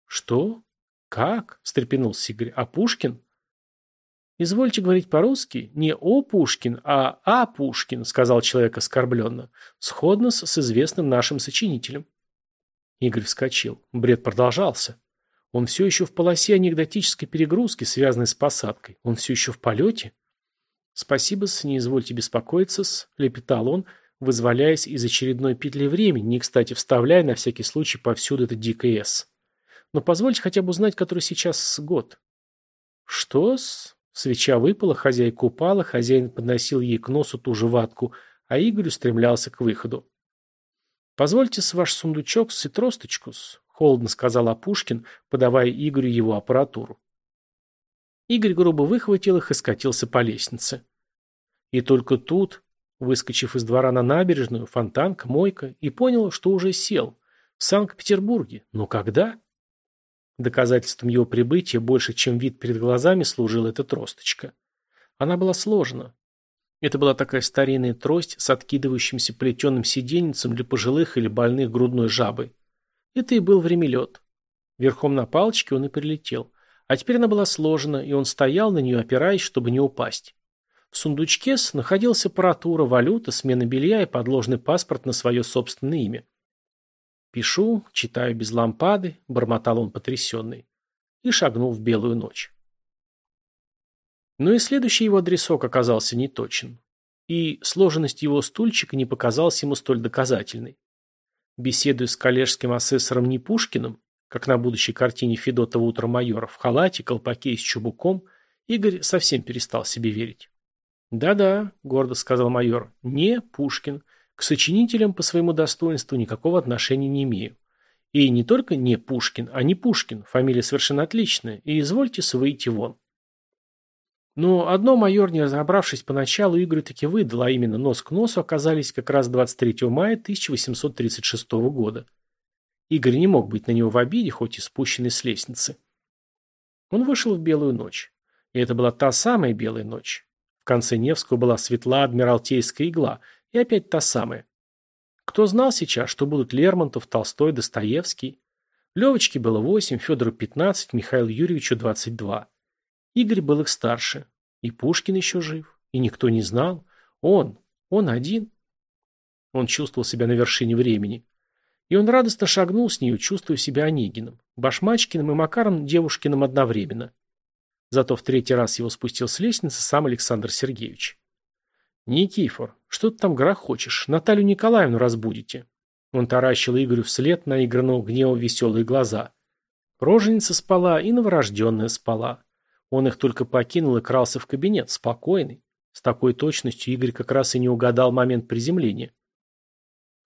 Что? Как? встрепенулся Игорь. А Пушкин? «Извольте говорить по-русски, не «о Пушкин», а «а Пушкин», — сказал человек оскорбленно, сходно с известным нашим сочинителем. Игорь вскочил. Бред продолжался. Он все еще в полосе анекдотической перегрузки, связанной с посадкой. Он все еще в полете? «Спасибо-с, не извольте беспокоиться-с», — лепетал он, вызволяясь из очередной петли времени, не кстати вставляя на всякий случай повсюду это дикое «с». «Но позвольте хотя бы узнать, который сейчас год». «Что-с?» Свеча выпала, хозяйка упала, хозяин подносил ей к носу ту же ватку, а Игорь устремлялся к выходу. «Позвольте с ваш сундучок с тросточку-с», — холодно сказал Апушкин, подавая Игорю его аппаратуру. Игорь грубо выхватил их и скатился по лестнице. И только тут, выскочив из двора на набережную, фонтанка, мойка, и понял, что уже сел. В Санкт-Петербурге. Но когда? Доказательством его прибытия больше, чем вид перед глазами, служила эта тросточка. Она была сложена. Это была такая старинная трость с откидывающимся плетеным сиденьицем для пожилых или больных грудной жабой. Это и был времелет. Верхом на палочке он и прилетел. А теперь она была сложена, и он стоял на нее, опираясь, чтобы не упасть. В сундучке находилась аппаратура, валюта, смена белья и подложный паспорт на свое собственное имя. Пишу, читаю без лампады, бормотал он потрясенный. И шагнул в белую ночь. Но и следующий его адресок оказался неточен. И сложенность его стульчика не показалась ему столь доказательной. Беседуя с коллежским асессором Непушкиным, как на будущей картине Федотова «Утро майора» в халате, колпаке и с чубуком, Игорь совсем перестал себе верить. «Да-да», — гордо сказал майор, — «не Пушкин. К сочинителям по своему достоинству никакого отношения не имею. И не только не Пушкин, а не Пушкин, фамилия совершенно отличная, и извольте выйти вон. Но одно майор, не разобравшись поначалу, Игорю таки выдал, а именно нос к носу оказались как раз 23 мая 1836 года. Игорь не мог быть на него в обиде, хоть и спущенный с лестницы. Он вышел в белую ночь. И это была та самая белая ночь. Конце Невского была светла адмиралтейская игла, и опять та самая. Кто знал сейчас, что будут Лермонтов, Толстой, Достоевский? Левочке было восемь, Федору пятнадцать, Михаилу Юрьевичу двадцать два. Игорь был их старше. И Пушкин еще жив. И никто не знал. Он, он один. Он чувствовал себя на вершине времени. И он радостно шагнул с нею, чувствуя себя Онегиным, Башмачкиным и Макаром Девушкиным одновременно. Зато в третий раз его спустил с лестницы сам Александр Сергеевич. «Никифор, что ты там грохочешь? Наталью Николаевну разбудите». Он таращил Игорю вслед наигранного гнева веселые глаза. Роженица спала и новорожденная спала. Он их только покинул и крался в кабинет, спокойный. С такой точностью Игорь как раз и не угадал момент приземления.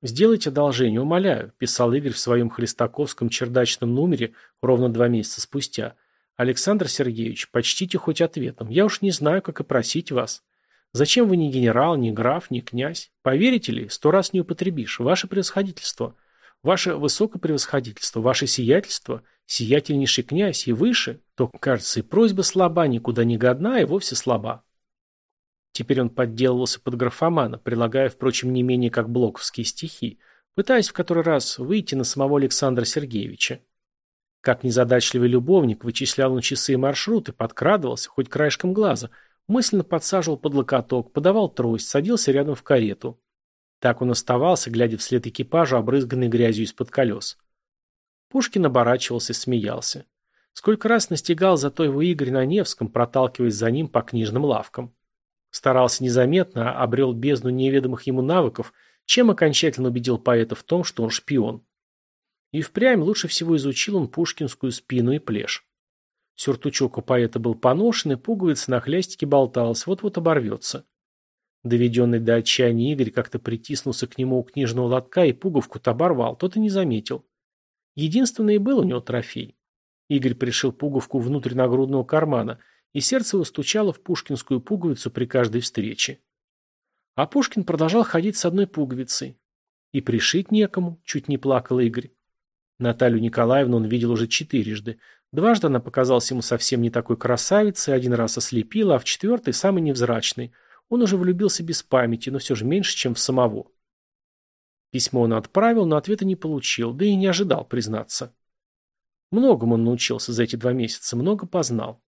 «Сделайте одолжение, умоляю», – писал Игорь в своем хлестаковском чердачном номере ровно два месяца спустя. «Александр Сергеевич, почтите хоть ответом. Я уж не знаю, как и просить вас. Зачем вы не генерал, не граф, не князь? Поверите ли, сто раз не употребишь. Ваше превосходительство, ваше высокопревосходительство, ваше сиятельство, сиятельнейший князь и выше, то, кажется, и просьба слаба, никуда не годна и вовсе слаба». Теперь он подделывался под графомана, прилагая, впрочем, не менее как блоковские стихи, пытаясь в который раз выйти на самого Александра Сергеевича. Как незадачливый любовник, вычислял он часы и маршруты, подкрадывался, хоть краешком глаза, мысленно подсаживал под локоток, подавал трость, садился рядом в карету. Так он оставался, глядя вслед экипажу, обрызганный грязью из-под колес. Пушкин оборачивался смеялся. Сколько раз настигал зато его Игорь на Невском, проталкиваясь за ним по книжным лавкам. Старался незаметно, а обрел бездну неведомых ему навыков, чем окончательно убедил поэта в том, что он шпион. И впрямь лучше всего изучил он пушкинскую спину и плешь. Сюртучок у поэта был поношен, и пуговица на хлястике болталась, вот-вот оборвется. Доведенный до отчаяния Игорь как-то притиснулся к нему у книжного лотка и пуговку-то оборвал, тот и не заметил. Единственный и был у него трофей. Игорь пришил пуговку внутрь нагрудного кармана – и сердце его стучало в пушкинскую пуговицу при каждой встрече. А Пушкин продолжал ходить с одной пуговицей. И пришить некому, чуть не плакал Игорь. Наталью Николаевну он видел уже четырежды. Дважды она показалась ему совсем не такой красавицей, один раз ослепила, а в четвертый самый невзрачный. Он уже влюбился без памяти, но все же меньше, чем в самого. Письмо он отправил, но ответа не получил, да и не ожидал признаться. Многому он научился за эти два месяца, много познал.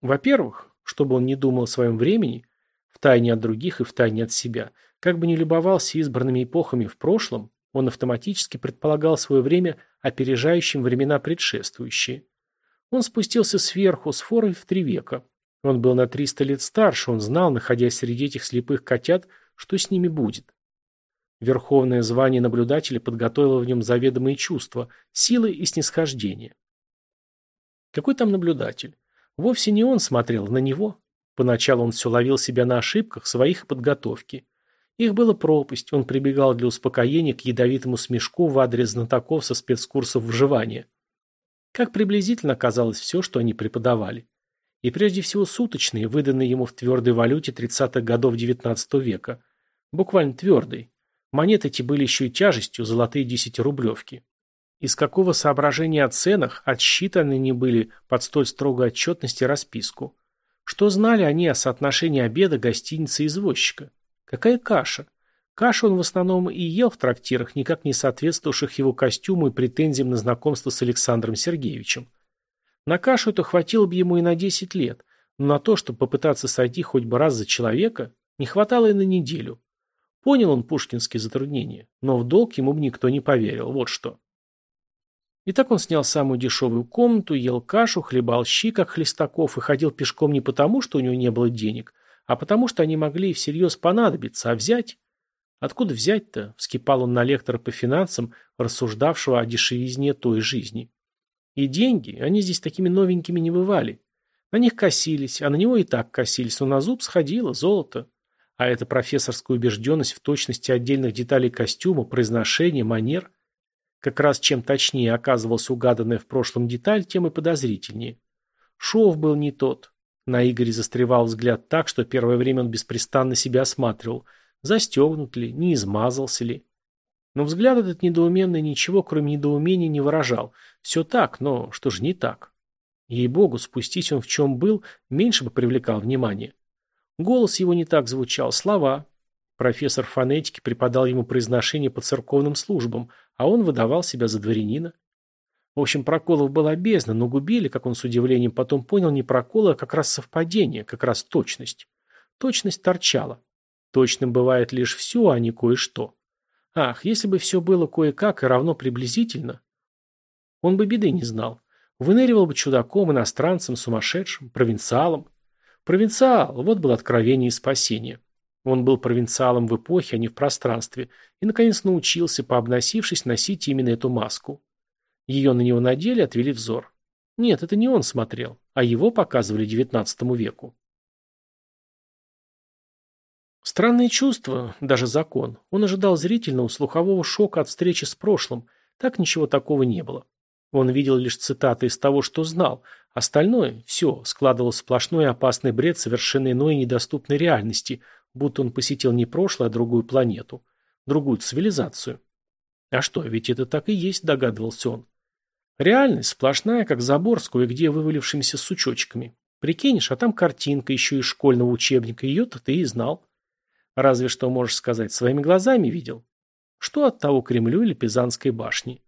Во-первых, чтобы он не думал о своем времени, втайне от других и втайне от себя, как бы ни любовался избранными эпохами в прошлом, он автоматически предполагал свое время опережающим времена предшествующие. Он спустился сверху, с форой в три века. Он был на 300 лет старше, он знал, находясь среди этих слепых котят, что с ними будет. Верховное звание наблюдателя подготовило в нем заведомые чувства, силы и снисхождение. Какой там наблюдатель? Вовсе не он смотрел на него. Поначалу он все ловил себя на ошибках своих подготовки. Их было пропасть, он прибегал для успокоения к ядовитому смешку в адрес знатоков со спецкурсов выживания. Как приблизительно казалось все, что они преподавали. И прежде всего суточные, выданные ему в твердой валюте 30-х годов XIX века. Буквально твердой. Монеты эти были еще и тяжестью, золотые десятирублевки. Из какого соображения о ценах отсчитаны не были под столь строгую отчетность и расписку? Что знали они о соотношении обеда гостиницы и извозчика? Какая каша? Кашу он в основном и ел в трактирах, никак не соответствовавших его костюму и претензиям на знакомство с Александром Сергеевичем. На кашу это хватило бы ему и на 10 лет, но на то, чтобы попытаться сойти хоть бы раз за человека, не хватало и на неделю. Понял он пушкинские затруднения, но в долг ему бы никто не поверил, вот что. И так он снял самую дешевую комнату, ел кашу, хлебал щи, как Хлестаков, и ходил пешком не потому, что у него не было денег, а потому, что они могли всерьез понадобиться, а взять... Откуда взять-то? Вскипал он на лектора по финансам, рассуждавшего о дешевизне той жизни. И деньги, они здесь такими новенькими не бывали. На них косились, а на него и так косились, но на зуб сходило золото. А эта профессорская убежденность в точности отдельных деталей костюма, произношения, манер – как раз чем точнее оказывался угаданная в прошлом деталь, тем и подозрительнее. Шов был не тот. На Игоре застревал взгляд так, что первое время он беспрестанно себя осматривал. Застегнут ли, не измазался ли. Но взгляд этот недоуменный ничего, кроме недоумения, не выражал. Все так, но что же не так? Ей-богу, спустись он в чем был, меньше бы привлекал внимание. Голос его не так звучал, слова. Профессор фонетики преподал ему произношение по церковным службам, а он выдавал себя за дворянина. В общем, проколов была бездна, но губили, как он с удивлением потом понял, не проколы, а как раз совпадение, как раз точность. Точность торчала. Точным бывает лишь все, а не кое-что. Ах, если бы все было кое-как и равно приблизительно. Он бы беды не знал. Выныривал бы чудаком, иностранцем, сумасшедшим, провинциалом. Провинциал – вот было откровение и спасение. Он был провинциалом в эпохе, а не в пространстве, и, наконец, научился, пообносившись, носить именно эту маску. Ее на него надели, отвели взор. Нет, это не он смотрел, а его показывали девятнадцатому веку. Странные чувства, даже закон. Он ожидал зрительного слухового шока от встречи с прошлым. Так ничего такого не было. Он видел лишь цитаты из того, что знал. Остальное, все, складывалось в сплошной опасный бред совершенно иной и недоступной реальности, будто он посетил не прошлое, а другую планету, другую цивилизацию. А что, ведь это так и есть, догадывался он. Реальность сплошная, как забор с кое-где вывалившимися сучочками. Прикинешь, а там картинка еще из школьного учебника, ее-то ты и знал. Разве что, можешь сказать, своими глазами видел. Что от того Кремлю или Пизанской башни?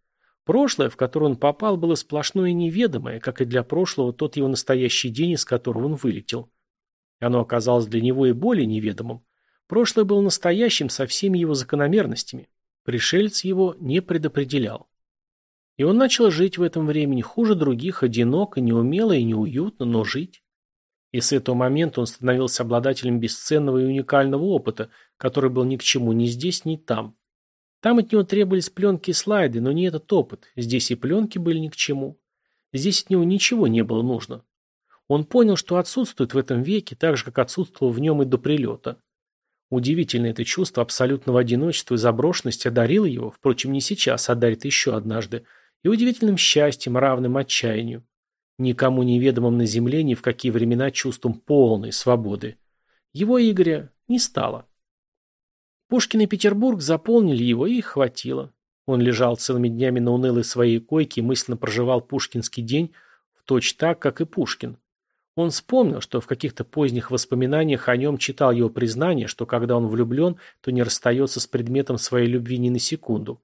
Прошлое, в которое он попал, было сплошное неведомое, как и для прошлого тот его настоящий день, из которого он вылетел. Оно оказалось для него и более неведомым. Прошлое было настоящим со всеми его закономерностями. Пришелец его не предопределял. И он начал жить в этом времени хуже других, одиноко, неумело и неуютно, но жить. И с этого момента он становился обладателем бесценного и уникального опыта, который был ни к чему ни здесь, ни там. Там от него требовались пленки и слайды, но не этот опыт. Здесь и пленки были ни к чему. Здесь от него ничего не было нужно. Он понял, что отсутствует в этом веке, так же, как отсутствовал в нем и до прилета. Удивительно это чувство абсолютного одиночества и заброшенности одарило его, впрочем, не сейчас, а дарит еще однажды, и удивительным счастьем, равным отчаянию никому неведомым на земле ни в какие времена чувством полной свободы. Его Игоря не стало. Пушкин и Петербург заполнили его, и хватило. Он лежал целыми днями на унылой своей койке и мысленно проживал пушкинский день в точь так, как и Пушкин. Он вспомнил, что в каких-то поздних воспоминаниях о нем читал его признание, что когда он влюблен, то не расстается с предметом своей любви ни на секунду.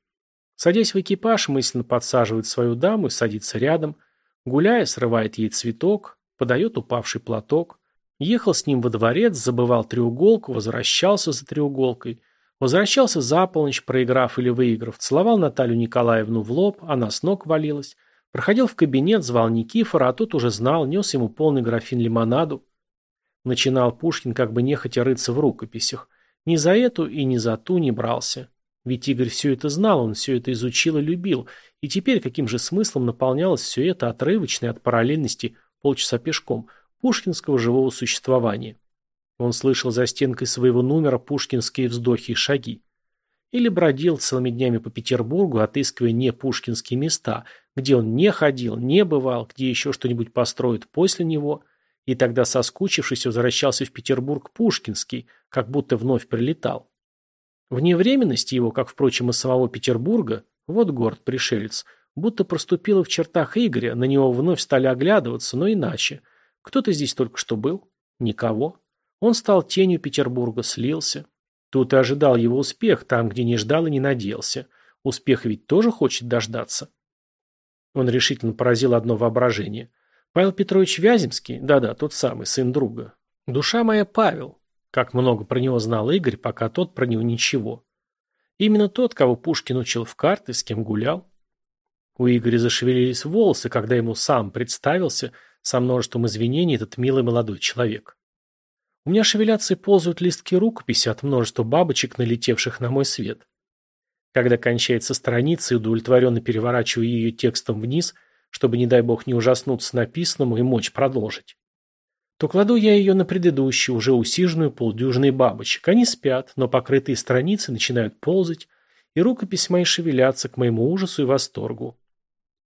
Садясь в экипаж, мысленно подсаживает свою даму и садится рядом – Гуляя, срывает ей цветок, подает упавший платок. Ехал с ним во дворец, забывал треуголку, возвращался за треуголкой. Возвращался за полночь, проиграв или выиграв, целовал Наталью Николаевну в лоб, она с ног валилась. Проходил в кабинет, звал Никифора, а тот уже знал, нес ему полный графин лимонаду. Начинал Пушкин как бы нехотя рыться в рукописях. Ни за эту и ни за ту не брался. Ведь Игорь все это знал, он все это изучил и любил, и теперь каким же смыслом наполнялось все это отрывочное от параллельности полчаса пешком пушкинского живого существования. Он слышал за стенкой своего номера пушкинские вздохи и шаги. Или бродил целыми днями по Петербургу, отыскивая не пушкинские места, где он не ходил, не бывал, где еще что-нибудь построят после него, и тогда, соскучившись, возвращался в Петербург пушкинский, как будто вновь прилетал. Вневременность его, как, впрочем, и самого Петербурга, вот город-пришелец, будто проступила в чертах Игоря, на него вновь стали оглядываться, но иначе. Кто-то здесь только что был? Никого. Он стал тенью Петербурга, слился. Тут и ожидал его успех, там, где не ждал и не надеялся. Успех ведь тоже хочет дождаться. Он решительно поразил одно воображение. Павел Петрович Вяземский, да-да, тот самый, сын друга. Душа моя Павел, как много про него знал Игорь, пока тот про него ничего. Именно тот, кого Пушкин учил в карты, с кем гулял. У Игоря зашевелились волосы, когда ему сам представился со множеством извинений этот милый молодой человек. У меня шевелятся и ползают листки рукописи от множества бабочек, налетевших на мой свет. Когда кончается страница и удовлетворенно переворачиваю ее текстом вниз, чтобы, не дай бог, не ужаснуться написанному и мочь продолжить то кладу я ее на предыдущую, уже усиженную полдюжиной бабочек. Они спят, но покрытые страницы начинают ползать, и рукопись мои шевелятся к моему ужасу и восторгу.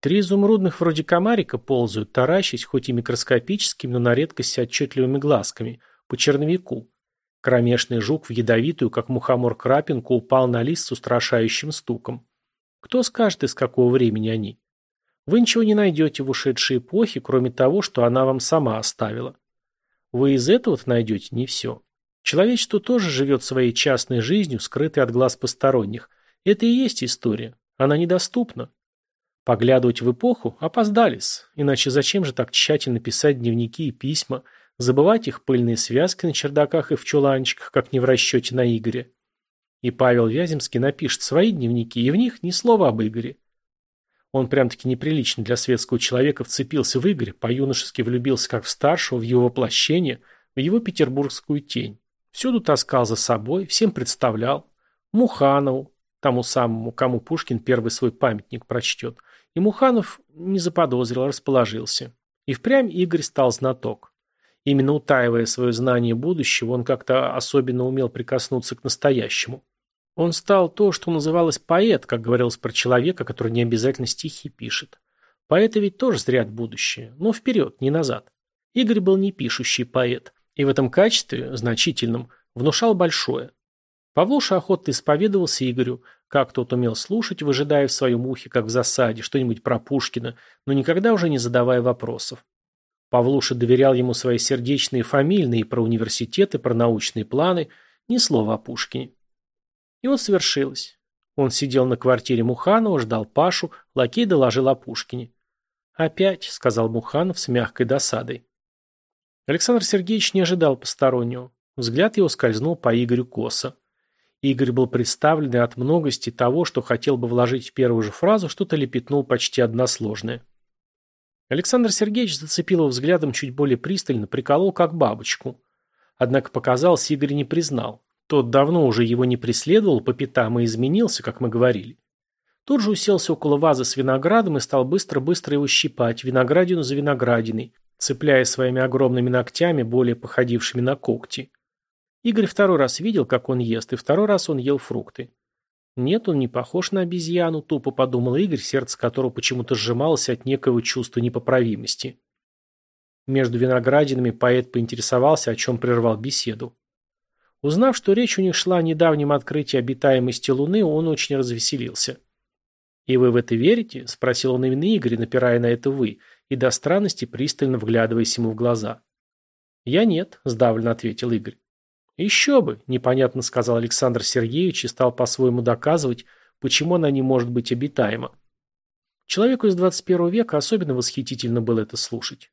Три изумрудных вроде комарика ползают, таращась, хоть и микроскопическими, но на редкость отчетливыми глазками, по черновику. Кромешный жук в ядовитую, как мухомор крапинку, упал на лист с устрашающим стуком. Кто скажет, из какого времени они? Вы ничего не найдете в ушедшей эпохе, кроме того, что она вам сама оставила. Вы из этого найдете не все. Человечество тоже живет своей частной жизнью, скрытой от глаз посторонних. Это и есть история. Она недоступна. Поглядывать в эпоху опоздались. Иначе зачем же так тщательно писать дневники и письма, забывать их пыльные связки на чердаках и в чуланчиках, как не в расчете на Игоре? И Павел Вяземский напишет свои дневники, и в них ни слова об Игоре. Он прям-таки неприлично для светского человека вцепился в Игоря, по-юношески влюбился как в старшего, в его воплощение, в его петербургскую тень. Всюду таскал за собой, всем представлял. Муханову, тому самому, кому Пушкин первый свой памятник прочтет. И Муханов не заподозрил, расположился. И впрямь Игорь стал знаток. Именно утаивая свое знание будущего, он как-то особенно умел прикоснуться к настоящему. Он стал то, что называлось поэт, как говорилось про человека, который не обязательно стихи пишет. Поэты ведь тоже зрят будущее, но вперед, не назад. Игорь был не пишущий поэт, и в этом качестве, значительном, внушал большое. Павлуша охотно исповедовался Игорю, как тот умел слушать, выжидая в своем ухе, как в засаде, что-нибудь про Пушкина, но никогда уже не задавая вопросов. Павлуша доверял ему свои сердечные фамильные про университеты, про научные планы, ни слова о Пушкине. И вот свершилось. Он сидел на квартире Муханова, ждал Пашу, лакей доложил о Пушкине. «Опять», — сказал Муханов с мягкой досадой. Александр Сергеевич не ожидал постороннего. Взгляд его скользнул по Игорю косо. Игорь был представлен от многости того, что хотел бы вложить в первую же фразу, что-то лепетнул почти односложное. Александр Сергеевич зацепил его взглядом чуть более пристально, приколол как бабочку. Однако показалось, Игорь не признал. Тот давно уже его не преследовал по пятам и изменился, как мы говорили. Тут же уселся около вазы с виноградом и стал быстро-быстро его щипать, виноградину за виноградиной, цепляя своими огромными ногтями, более походившими на когти. Игорь второй раз видел, как он ест, и второй раз он ел фрукты. Нет, он не похож на обезьяну, тупо подумал Игорь, сердце которого почему-то сжималось от некоего чувства непоправимости. Между виноградинами поэт поинтересовался, о чем прервал беседу. Узнав, что речь у них шла о недавнем открытии обитаемости Луны, он очень развеселился. «И вы в это верите?» – спросил он именно Игорь, напирая на это «вы», и до странности пристально вглядываясь ему в глаза. «Я нет», – сдавленно ответил Игорь. «Еще бы», – непонятно сказал Александр Сергеевич и стал по-своему доказывать, почему она не может быть обитаема. Человеку из 21 века особенно восхитительно было это слушать.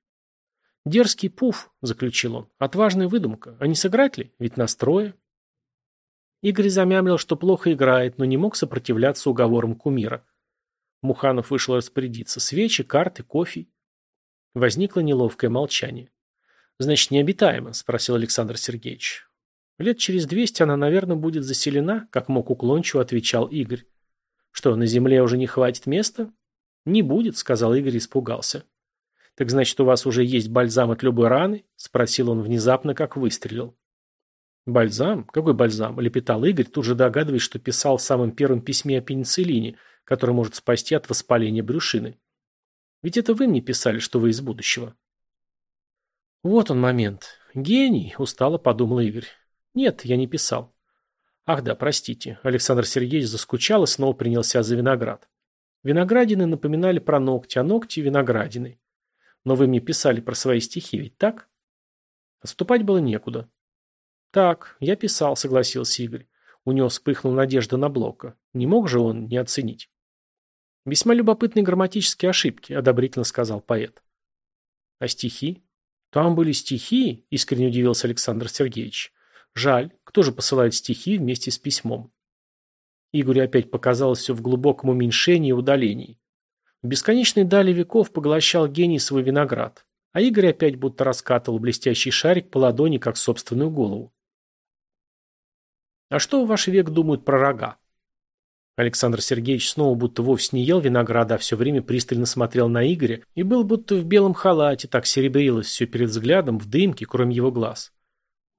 «Дерзкий пуф», — заключил он, — «отважная выдумка. А не сыграть ли? Ведь настроя». Игорь замямлил, что плохо играет, но не мог сопротивляться уговорам кумира. Муханов вышел распорядиться. Свечи, карты, кофе. Возникло неловкое молчание. «Значит, необитаемо?» – спросил Александр Сергеевич. «Лет через двести она, наверное, будет заселена», – как мог уклончиво отвечал Игорь. «Что, на земле уже не хватит места?» «Не будет», – сказал Игорь и испугался. «Так значит, у вас уже есть бальзам от любой раны?» – спросил он внезапно, как выстрелил. «Бальзам? Какой бальзам?» – лепетал Игорь, тут же догадываясь, что писал в самом первом письме о пенициллине, который может спасти от воспаления брюшины. «Ведь это вы мне писали, что вы из будущего». «Вот он момент. Гений!» – устало подумал Игорь. «Нет, я не писал». «Ах да, простите». Александр Сергеевич заскучал и снова принялся за виноград. Виноградины напоминали про ногти, а ногти – виноградины. Но вы мне писали про свои стихи, ведь так? Отступать было некуда. Так, я писал, согласился Игорь. У него вспыхнула надежда на Блока. Не мог же он не оценить? Весьма любопытные грамматические ошибки, одобрительно сказал поэт. А стихи? Там были стихи, искренне удивился Александр Сергеевич. Жаль, кто же посылает стихи вместе с письмом? Игорю опять показалось все в глубоком уменьшении и удалении. В бесконечной дали веков поглощал гений свой виноград, а Игорь опять будто раскатывал блестящий шарик по ладони, как собственную голову. «А что в ваш век думают про рога?» Александр Сергеевич снова будто вовсе не ел винограда, а все время пристально смотрел на Игоря и был будто в белом халате, так серебрилось все перед взглядом, в дымке, кроме его глаз.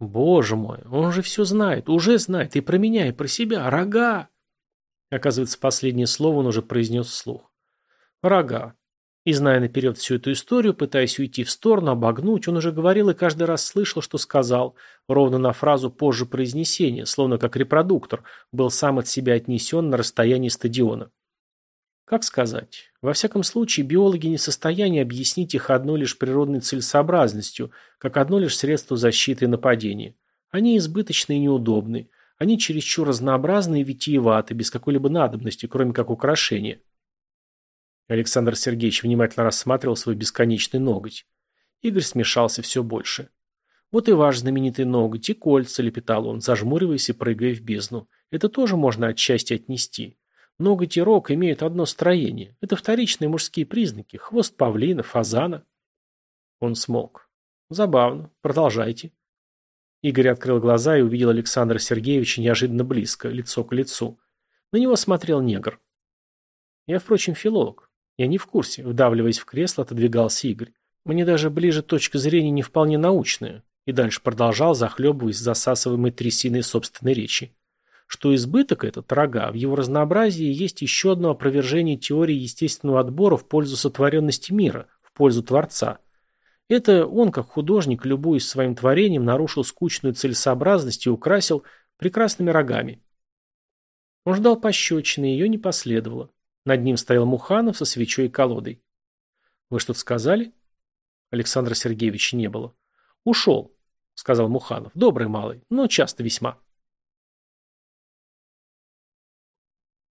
«Боже мой, он же все знает, уже знает, и про меня, и про себя, рога!» Оказывается, последнее слово он уже произнес вслух. Рога. И зная наперед всю эту историю, пытаясь уйти в сторону, обогнуть, он уже говорил и каждый раз слышал, что сказал, ровно на фразу позже произнесения, словно как репродуктор, был сам от себя отнесен на расстоянии стадиона. Как сказать? Во всяком случае, биологи не в состоянии объяснить их одной лишь природной целесообразностью, как одно лишь средство защиты и нападения. Они избыточны и неудобны. Они чересчур разнообразны и витиеваты, без какой-либо надобности, кроме как украшения. Александр Сергеевич внимательно рассматривал свой бесконечный ноготь. Игорь смешался все больше. «Вот и ваш знаменитый ноготь, и кольца», — лепетал он, зажмуриваясь и прыгая в бездну. «Это тоже можно отчасти отнести. Ноготь и рог имеют одно строение. Это вторичные мужские признаки. Хвост павлина, фазана». Он смолк. «Забавно. Продолжайте». Игорь открыл глаза и увидел Александра Сергеевича неожиданно близко, лицо к лицу. На него смотрел негр. «Я, впрочем, филолог. Я не в курсе. Вдавливаясь в кресло, отодвигался Игорь. Мне даже ближе точка зрения не вполне научная. И дальше продолжал, захлебываясь засасываемой трясиной собственной речи. Что избыток этот, рога, в его разнообразии есть еще одно опровержение теории естественного отбора в пользу сотворенности мира, в пользу Творца. Это он, как художник, любуясь своим творением, нарушил скучную целесообразность и украсил прекрасными рогами. Он ждал пощечины, ее не последовало. Над ним стоял Муханов со свечой и колодой. «Вы что-то сказали?» Александра Сергеевича не было. «Ушел», — сказал Муханов. «Добрый малый, но часто весьма».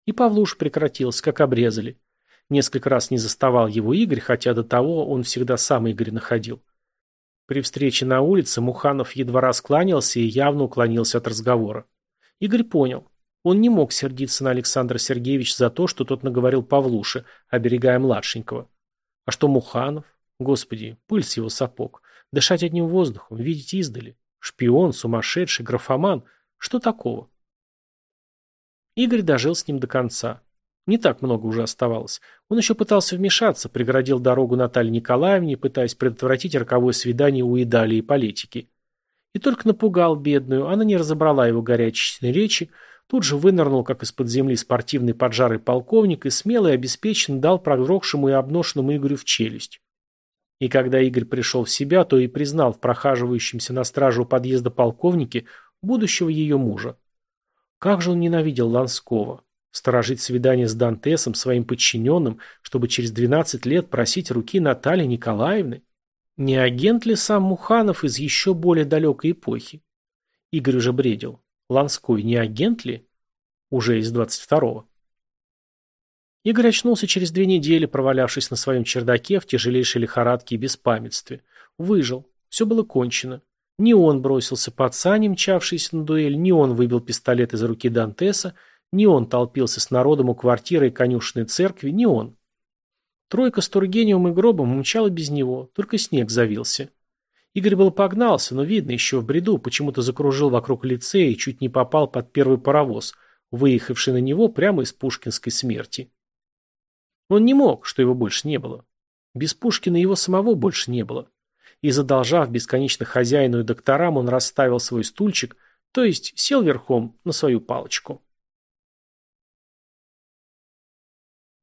И Павлуш прекратился, как обрезали. Несколько раз не заставал его Игорь, хотя до того он всегда сам Игорь находил. При встрече на улице Муханов едва раскланялся и явно уклонился от разговора. Игорь понял. Он не мог сердиться на Александра Сергеевича за то, что тот наговорил Павлуше, оберегая младшенького. А что Муханов? Господи, пыль с его сапог. Дышать одним воздухом, видеть издали. Шпион, сумасшедший, графоман. Что такого? Игорь дожил с ним до конца. Не так много уже оставалось. Он еще пытался вмешаться, преградил дорогу Наталье Николаевне, пытаясь предотвратить роковое свидание у Идалии и политики. И только напугал бедную, она не разобрала его горячечной речи, Тут же вынырнул, как из-под земли, спортивный поджарый полковник и смело и обеспеченно дал продрогшему и обношенному Игорю в челюсть. И когда Игорь пришел в себя, то и признал в прохаживающемся на стражу подъезда полковнике будущего ее мужа. Как же он ненавидел Ланского. Сторожить свидание с Дантесом, своим подчиненным, чтобы через 12 лет просить руки Натальи Николаевны? Не агент ли сам Муханов из еще более далекой эпохи? Игорь уже бредил. Ланской не агент ли? Уже из 22-го. Игорь очнулся через две недели, провалявшись на своем чердаке в тяжелейшей лихорадке и беспамятстве. Выжил. Все было кончено. Ни он бросился под сани, мчавшийся на дуэль, ни он выбил пистолет из руки Дантеса, ни он толпился с народом у квартиры и конюшной церкви, ни он. Тройка с Тургеневым и гробом умчала без него, только снег завился. Игорь был погнался, но, видно, еще в бреду, почему-то закружил вокруг лицея и чуть не попал под первый паровоз, выехавший на него прямо из пушкинской смерти. Он не мог, что его больше не было. Без Пушкина его самого больше не было. И задолжав бесконечно хозяину и докторам, он расставил свой стульчик, то есть сел верхом на свою палочку.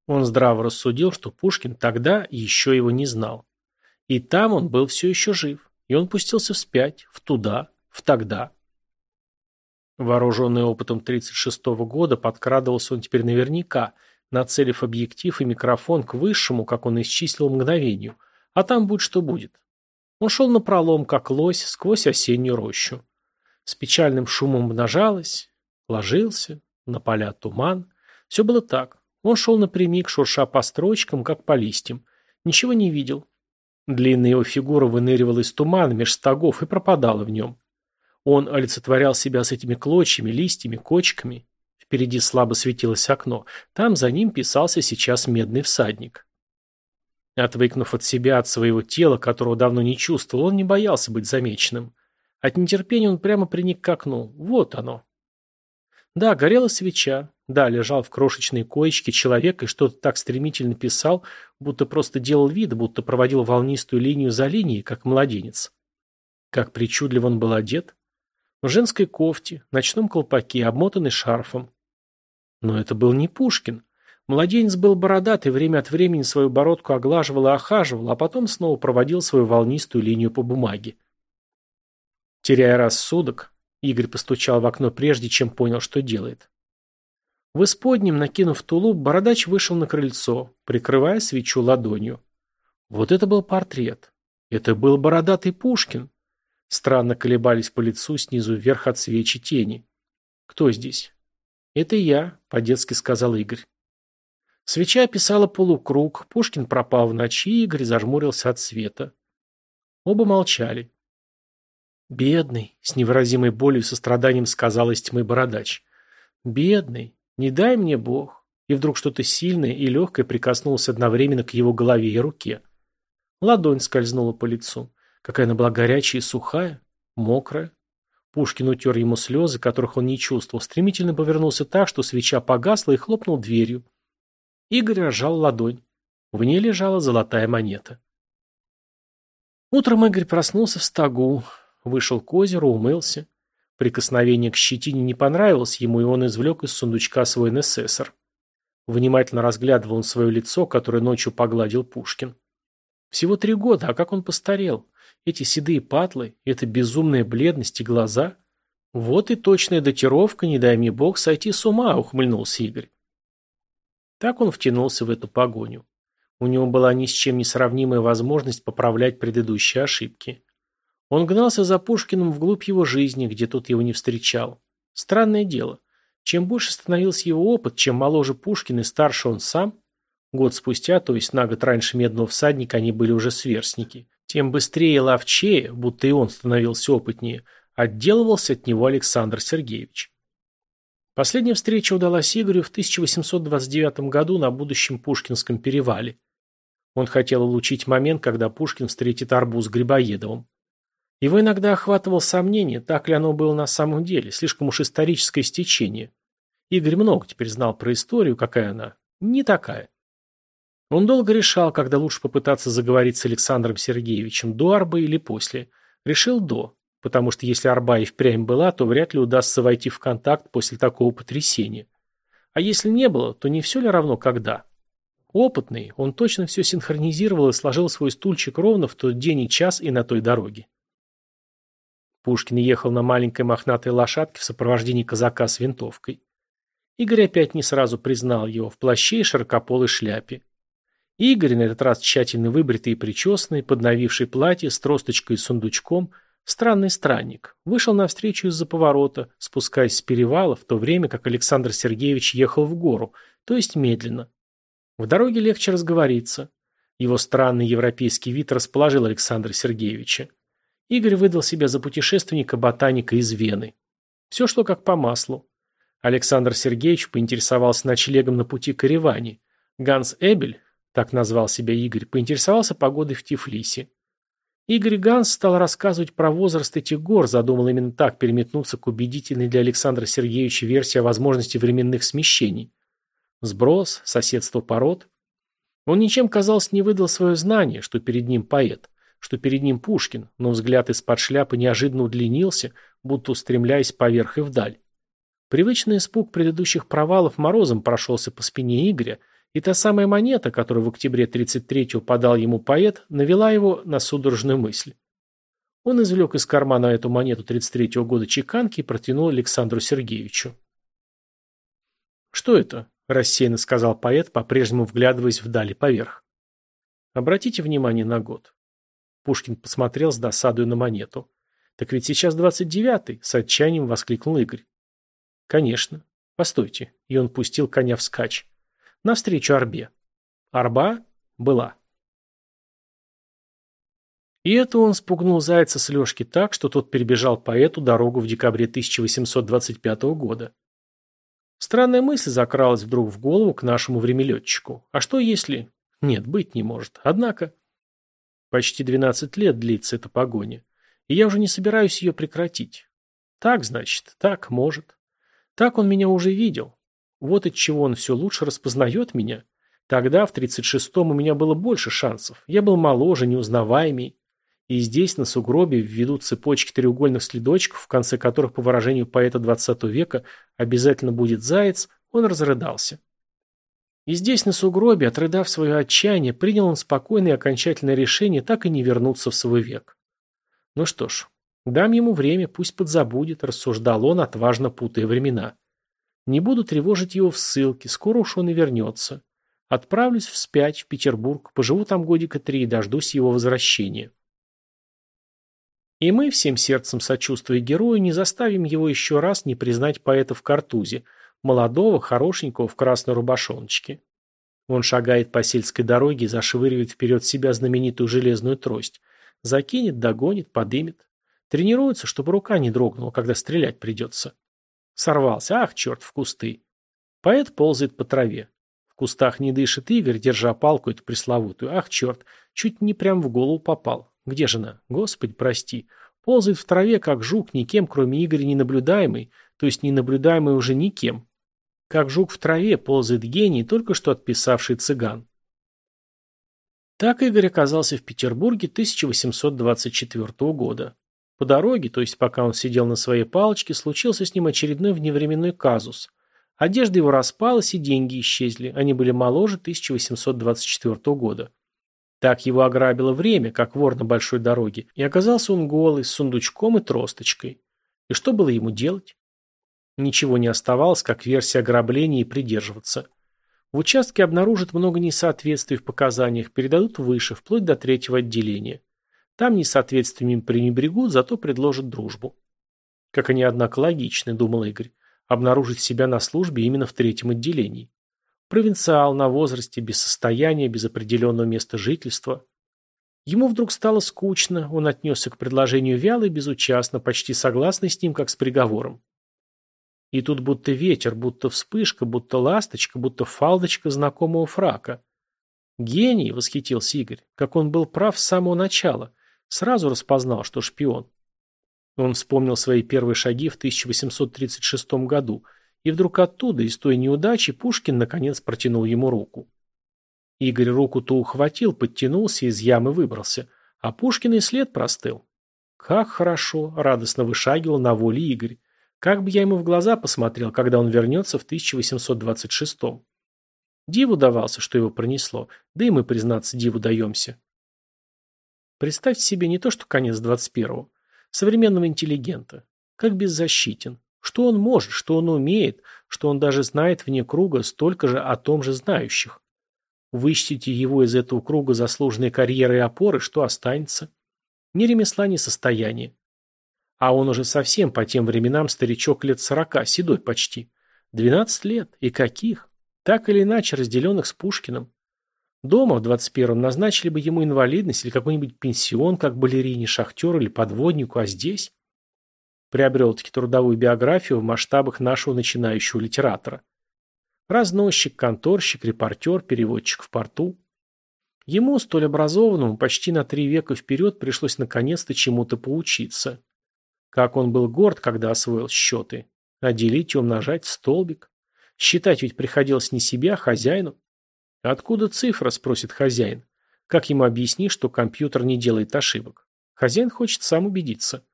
Он здраво рассудил, что Пушкин тогда еще его не знал. И там он был все еще жив. И он пустился вспять, в туда, в тогда. Вооруженный опытом 36-го года, подкрадывался он теперь наверняка, нацелив объектив и микрофон к высшему, как он исчислил, мгновению. А там будь что будет. Он шел напролом, как лось, сквозь осеннюю рощу. С печальным шумом обнажалось, ложился, на поля туман. Все было так. Он шел напрямик, шурша по строчкам, как по листьям. Ничего не видел, Длинная его фигура выныривала из тумана меж стогов и пропадала в нем. Он олицетворял себя с этими клочьями, листьями, кочками. Впереди слабо светилось окно. Там за ним писался сейчас медный всадник. Отвыкнув от себя, от своего тела, которого давно не чувствовал, он не боялся быть замеченным. От нетерпения он прямо приник к окну. Вот оно. Да, горела свеча. Да, лежал в крошечной коечке человек и что-то так стремительно писал, будто просто делал вид, будто проводил волнистую линию за линией, как младенец. Как причудливо он был одет. В женской кофте, ночном колпаке, обмотанный шарфом. Но это был не Пушкин. Младенец был бородатый, время от времени свою бородку оглаживал и охаживал, а потом снова проводил свою волнистую линию по бумаге. Теряя рассудок, Игорь постучал в окно прежде, чем понял, что делает. В исподнем, накинув тулуп, бородач вышел на крыльцо, прикрывая свечу ладонью. Вот это был портрет. Это был бородатый Пушкин. Странно колебались по лицу снизу вверх от свечи тени. Кто здесь? Это я, по-детски сказал Игорь. Свеча описала полукруг, Пушкин пропал в ночи, Игорь зажмурился от света. Оба молчали. «Бедный», — с невыразимой болью и состраданием сказал из тьмы бородач. «Бедный, не дай мне Бог». И вдруг что-то сильное и легкое прикоснулось одновременно к его голове и руке. Ладонь скользнула по лицу. Какая она была горячая и сухая, мокрая. Пушкин утер ему слезы, которых он не чувствовал, стремительно повернулся так, что свеча погасла и хлопнул дверью. Игорь разжал ладонь. В ней лежала золотая монета. Утром Игорь проснулся в стогу, вышел к озеру, умылся. Прикосновение к щетине не понравилось ему, и он извлек из сундучка свой НССР. Внимательно разглядывал он свое лицо, которое ночью погладил Пушкин. Всего три года, а как он постарел. Эти седые патлы, эта безумная бледность и глаза. Вот и точная датировка, не дай мне бог сойти с ума, ухмыльнулся Игорь. Так он втянулся в эту погоню. У него была ни с чем не сравнимая возможность поправлять предыдущие ошибки. Он гнался за Пушкиным вглубь его жизни, где тот его не встречал. Странное дело. Чем больше становился его опыт, чем моложе Пушкин и старше он сам, год спустя, то есть на год раньше Медного всадника, они были уже сверстники, тем быстрее ловчее, будто и он становился опытнее, отделывался от него Александр Сергеевич. Последняя встреча удалась Игорю в 1829 году на будущем Пушкинском перевале. Он хотел улучить момент, когда Пушкин встретит арбуз Грибоедовым. Его иногда охватывал сомнение, так ли оно было на самом деле, слишком уж историческое стечение. Игорь много теперь знал про историю, какая она. Не такая. Он долго решал, когда лучше попытаться заговорить с Александром Сергеевичем, до арбы или после. Решил до потому что если арба и впрямь была, то вряд ли удастся войти в контакт после такого потрясения. А если не было, то не все ли равно когда? Опытный, он точно все синхронизировал и сложил свой стульчик ровно в тот день и час и на той дороге. Пушкин ехал на маленькой мохнатой лошадке в сопровождении казака с винтовкой. Игорь опять не сразу признал его в плаще и широкополой шляпе. Игорь, на этот раз тщательно выбритый и причесанный, подновивший платье с тросточкой и сундучком – Странный странник. Вышел навстречу из-за поворота, спускаясь с перевала, в то время как Александр Сергеевич ехал в гору, то есть медленно. В дороге легче разговориться. Его странный европейский вид расположил Александра Сергеевича. Игорь выдал себя за путешественника-ботаника из Вены. Все шло как по маслу. Александр Сергеевич поинтересовался ночлегом на пути к Ереване. Ганс Эбель, так назвал себя Игорь, поинтересовался погодой в Тифлисе. Игорь Ганс стал рассказывать про возраст этих гор, задумал именно так переметнуться к убедительной для Александра Сергеевича версии о возможности временных смещений. Сброс, соседство пород. Он ничем, казалось, не выдал свое знание, что перед ним поэт, что перед ним Пушкин, но взгляд из-под шляпы неожиданно удлинился, будто устремляясь поверх и вдаль. Привычный испуг предыдущих провалов морозом прошелся по спине Игоря, и та самая монета, которую в октябре 33-го подал ему поэт, навела его на судорожную мысль. Он извлек из кармана эту монету 33-го года чеканки и протянул Александру Сергеевичу. «Что это?» – рассеянно сказал поэт, по-прежнему вглядываясь вдали поверх. «Обратите внимание на год». Пушкин посмотрел с досадой на монету. «Так ведь сейчас 29-й!» – с отчаянием воскликнул Игорь. «Конечно. Постойте». И он пустил коня вскачь. Навстречу Арбе. Арба была. И это он спугнул зайца с Лешки так, что тот перебежал по эту дорогу в декабре 1825 года. Странная мысль закралась вдруг в голову к нашему времялетчику. А что если... Нет, быть не может. Однако... Почти 12 лет длится эта погоня. И я уже не собираюсь ее прекратить. Так, значит, так, может. Так он меня уже видел. Вот от чего он все лучше распознает меня. Тогда, в 36-м, у меня было больше шансов. Я был моложе, неузнаваемый. И здесь, на сугробе, ввиду цепочки треугольных следочков, в конце которых, по выражению поэта XX века, обязательно будет заяц, он разрыдался. И здесь, на сугробе, отрыдав свое отчаяние, принял он спокойное и окончательное решение так и не вернуться в свой век. Ну что ж, дам ему время, пусть подзабудет, рассуждал он, отважно путая времена. Не буду тревожить его в ссылке, скоро уж он и вернется. Отправлюсь вспять в Петербург, поживу там годика три и дождусь его возвращения. И мы, всем сердцем сочувствуя герою, не заставим его еще раз не признать поэта в картузе, молодого, хорошенького, в красной рубашоночке. Он шагает по сельской дороге и зашвыривает вперед себя знаменитую железную трость. Закинет, догонит, подымет. Тренируется, чтобы рука не дрогнула, когда стрелять придется. Сорвался, ах, черт, в кусты. Поэт ползает по траве. В кустах не дышит Игорь, держа палку эту пресловутую. Ах, черт, чуть не прям в голову попал. Где же она? Господи, прости. Ползает в траве, как жук, никем, кроме Игоря, не наблюдаемый, то есть не наблюдаемый уже никем. Как жук в траве ползает гений, только что отписавший цыган. Так Игорь оказался в Петербурге 1824 года. По дороге, то есть пока он сидел на своей палочке, случился с ним очередной вневременной казус. Одежда его распалась и деньги исчезли, они были моложе 1824 года. Так его ограбило время, как вор на большой дороге, и оказался он голый, с сундучком и тросточкой. И что было ему делать? Ничего не оставалось, как версия ограбления и придерживаться. В участке обнаружат много несоответствий в показаниях, передадут выше, вплоть до третьего отделения. Там несоответствиями пренебрегут, зато предложат дружбу. Как они, однако, логичны, думал Игорь, обнаружить себя на службе именно в третьем отделении. Провинциал на возрасте, без состояния, без определенного места жительства. Ему вдруг стало скучно, он отнесся к предложению вяло и безучастно, почти согласный с ним, как с приговором. И тут будто ветер, будто вспышка, будто ласточка, будто фалдочка знакомого фрака. «Гений!» — восхитился Игорь, как он был прав с самого начала. Сразу распознал, что шпион. Он вспомнил свои первые шаги в 1836 году, и вдруг оттуда, из той неудачи, Пушкин наконец протянул ему руку. Игорь руку-то ухватил, подтянулся, из ямы выбрался, а Пушкин и след простыл. Как хорошо, радостно вышагивал на воле Игорь. Как бы я ему в глаза посмотрел, когда он вернется в 1826-м. Диву давался, что его пронесло, да и мы, признаться, диву даемся. Представьте себе не то, что конец 21-го, современного интеллигента. Как беззащитен. Что он может, что он умеет, что он даже знает вне круга столько же о том же знающих. Вычтите его из этого круга заслуженной карьеры и опоры, что останется? Ни ремесла, ни состояния. А он уже совсем по тем временам старичок лет сорока, седой почти. Двенадцать лет. И каких? Так или иначе разделенных с Пушкиным. Дома в 21-м назначили бы ему инвалидность или какой-нибудь пенсион, как балерине, шахтеру или подводнику, а здесь приобрел-таки трудовую биографию в масштабах нашего начинающего литератора. Разносчик, конторщик, репортер, переводчик в порту. Ему, столь образованному, почти на три века вперед пришлось наконец-то чему-то поучиться. Как он был горд, когда освоил счеты. А делить и умножать столбик. Считать ведь приходилось не себе, а хозяину. «Откуда цифра?» – спросит хозяин. Как ему объяснить, что компьютер не делает ошибок? Хозяин хочет сам убедиться.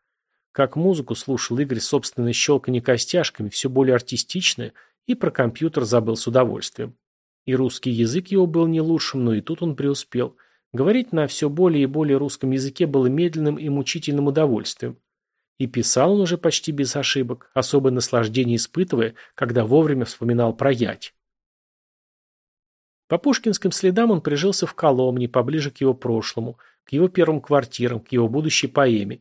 Как музыку слушал Игорь собственное щелканье костяшками, все более артистичное, и про компьютер забыл с удовольствием. И русский язык его был не лучшим, но и тут он преуспел. Говорить на все более и более русском языке было медленным и мучительным удовольствием. И писал он уже почти без ошибок, особое наслаждение испытывая, когда вовремя вспоминал про ять. По пушкинским следам он прижился в Коломне, поближе к его прошлому, к его первым квартирам, к его будущей поэме.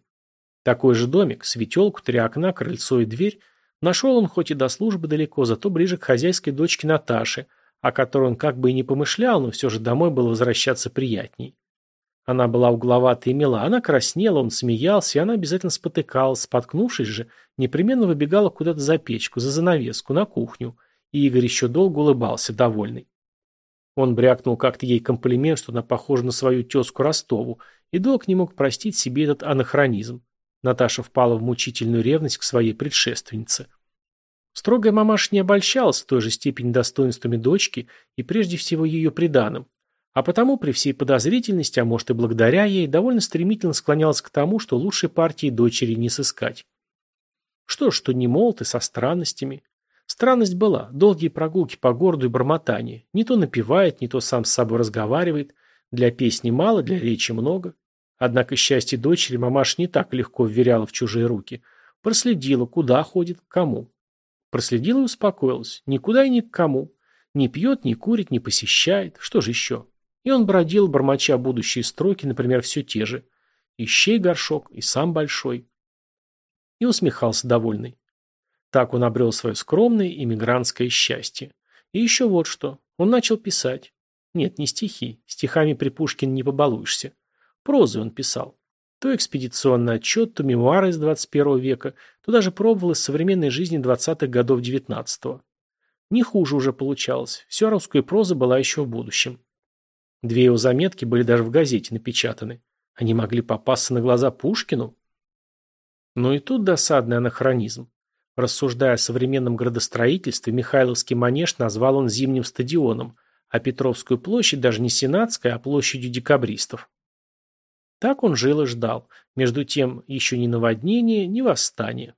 Такой же домик, светелку, три окна, крыльцо и дверь, нашел он хоть и до службы далеко, зато ближе к хозяйской дочке Наташе, о которой он как бы и не помышлял, но все же домой было возвращаться приятней. Она была угловатой и мила, она краснела, он смеялся, и она обязательно спотыкалась, споткнувшись же, непременно выбегала куда-то за печку, за занавеску, на кухню, и Игорь еще долго улыбался, довольный. Он брякнул как-то ей комплимент, что она похожа на свою тезку Ростову, и долг не мог простить себе этот анахронизм. Наташа впала в мучительную ревность к своей предшественнице. Строгая мамаша не обольщалась в той же степени достоинствами дочки и прежде всего ее приданым, а потому при всей подозрительности, а может и благодаря ей, довольно стремительно склонялась к тому, что лучшей партии дочери не сыскать. Что ж, что не молоты, со странностями. Странность была, долгие прогулки по городу и бормотание. Не то напевает, не то сам с собой разговаривает. Для песни мало, для речи много. Однако счастье дочери мамаш не так легко вверяла в чужие руки. Проследила, куда ходит, кому. Проследила и успокоилась. Никуда и ни к кому. Не пьет, не курит, не посещает. Что же еще? И он бродил, бормоча будущие строки, например, все те же. Ищей горшок, и сам большой. И усмехался довольный. Так он обрел свое скромное иммигрантское счастье. И еще вот что. Он начал писать. Нет, не стихи. Стихами при Пушкине не побалуешься. Прозы он писал. То экспедиционный отчет, то мемуары из 21 века, то даже пробовал из современной жизни 20-х годов 19-го. Не хуже уже получалось. Вся русская проза была еще в будущем. Две его заметки были даже в газете напечатаны. Они могли попасться на глаза Пушкину? Но и тут досадный анахронизм. Рассуждая о современном градостроительстве, Михайловский манеж назвал он зимним стадионом, а Петровскую площадь даже не сенатской, а площадью декабристов. Так он жил и ждал. Между тем, еще ни наводнение, ни восстание.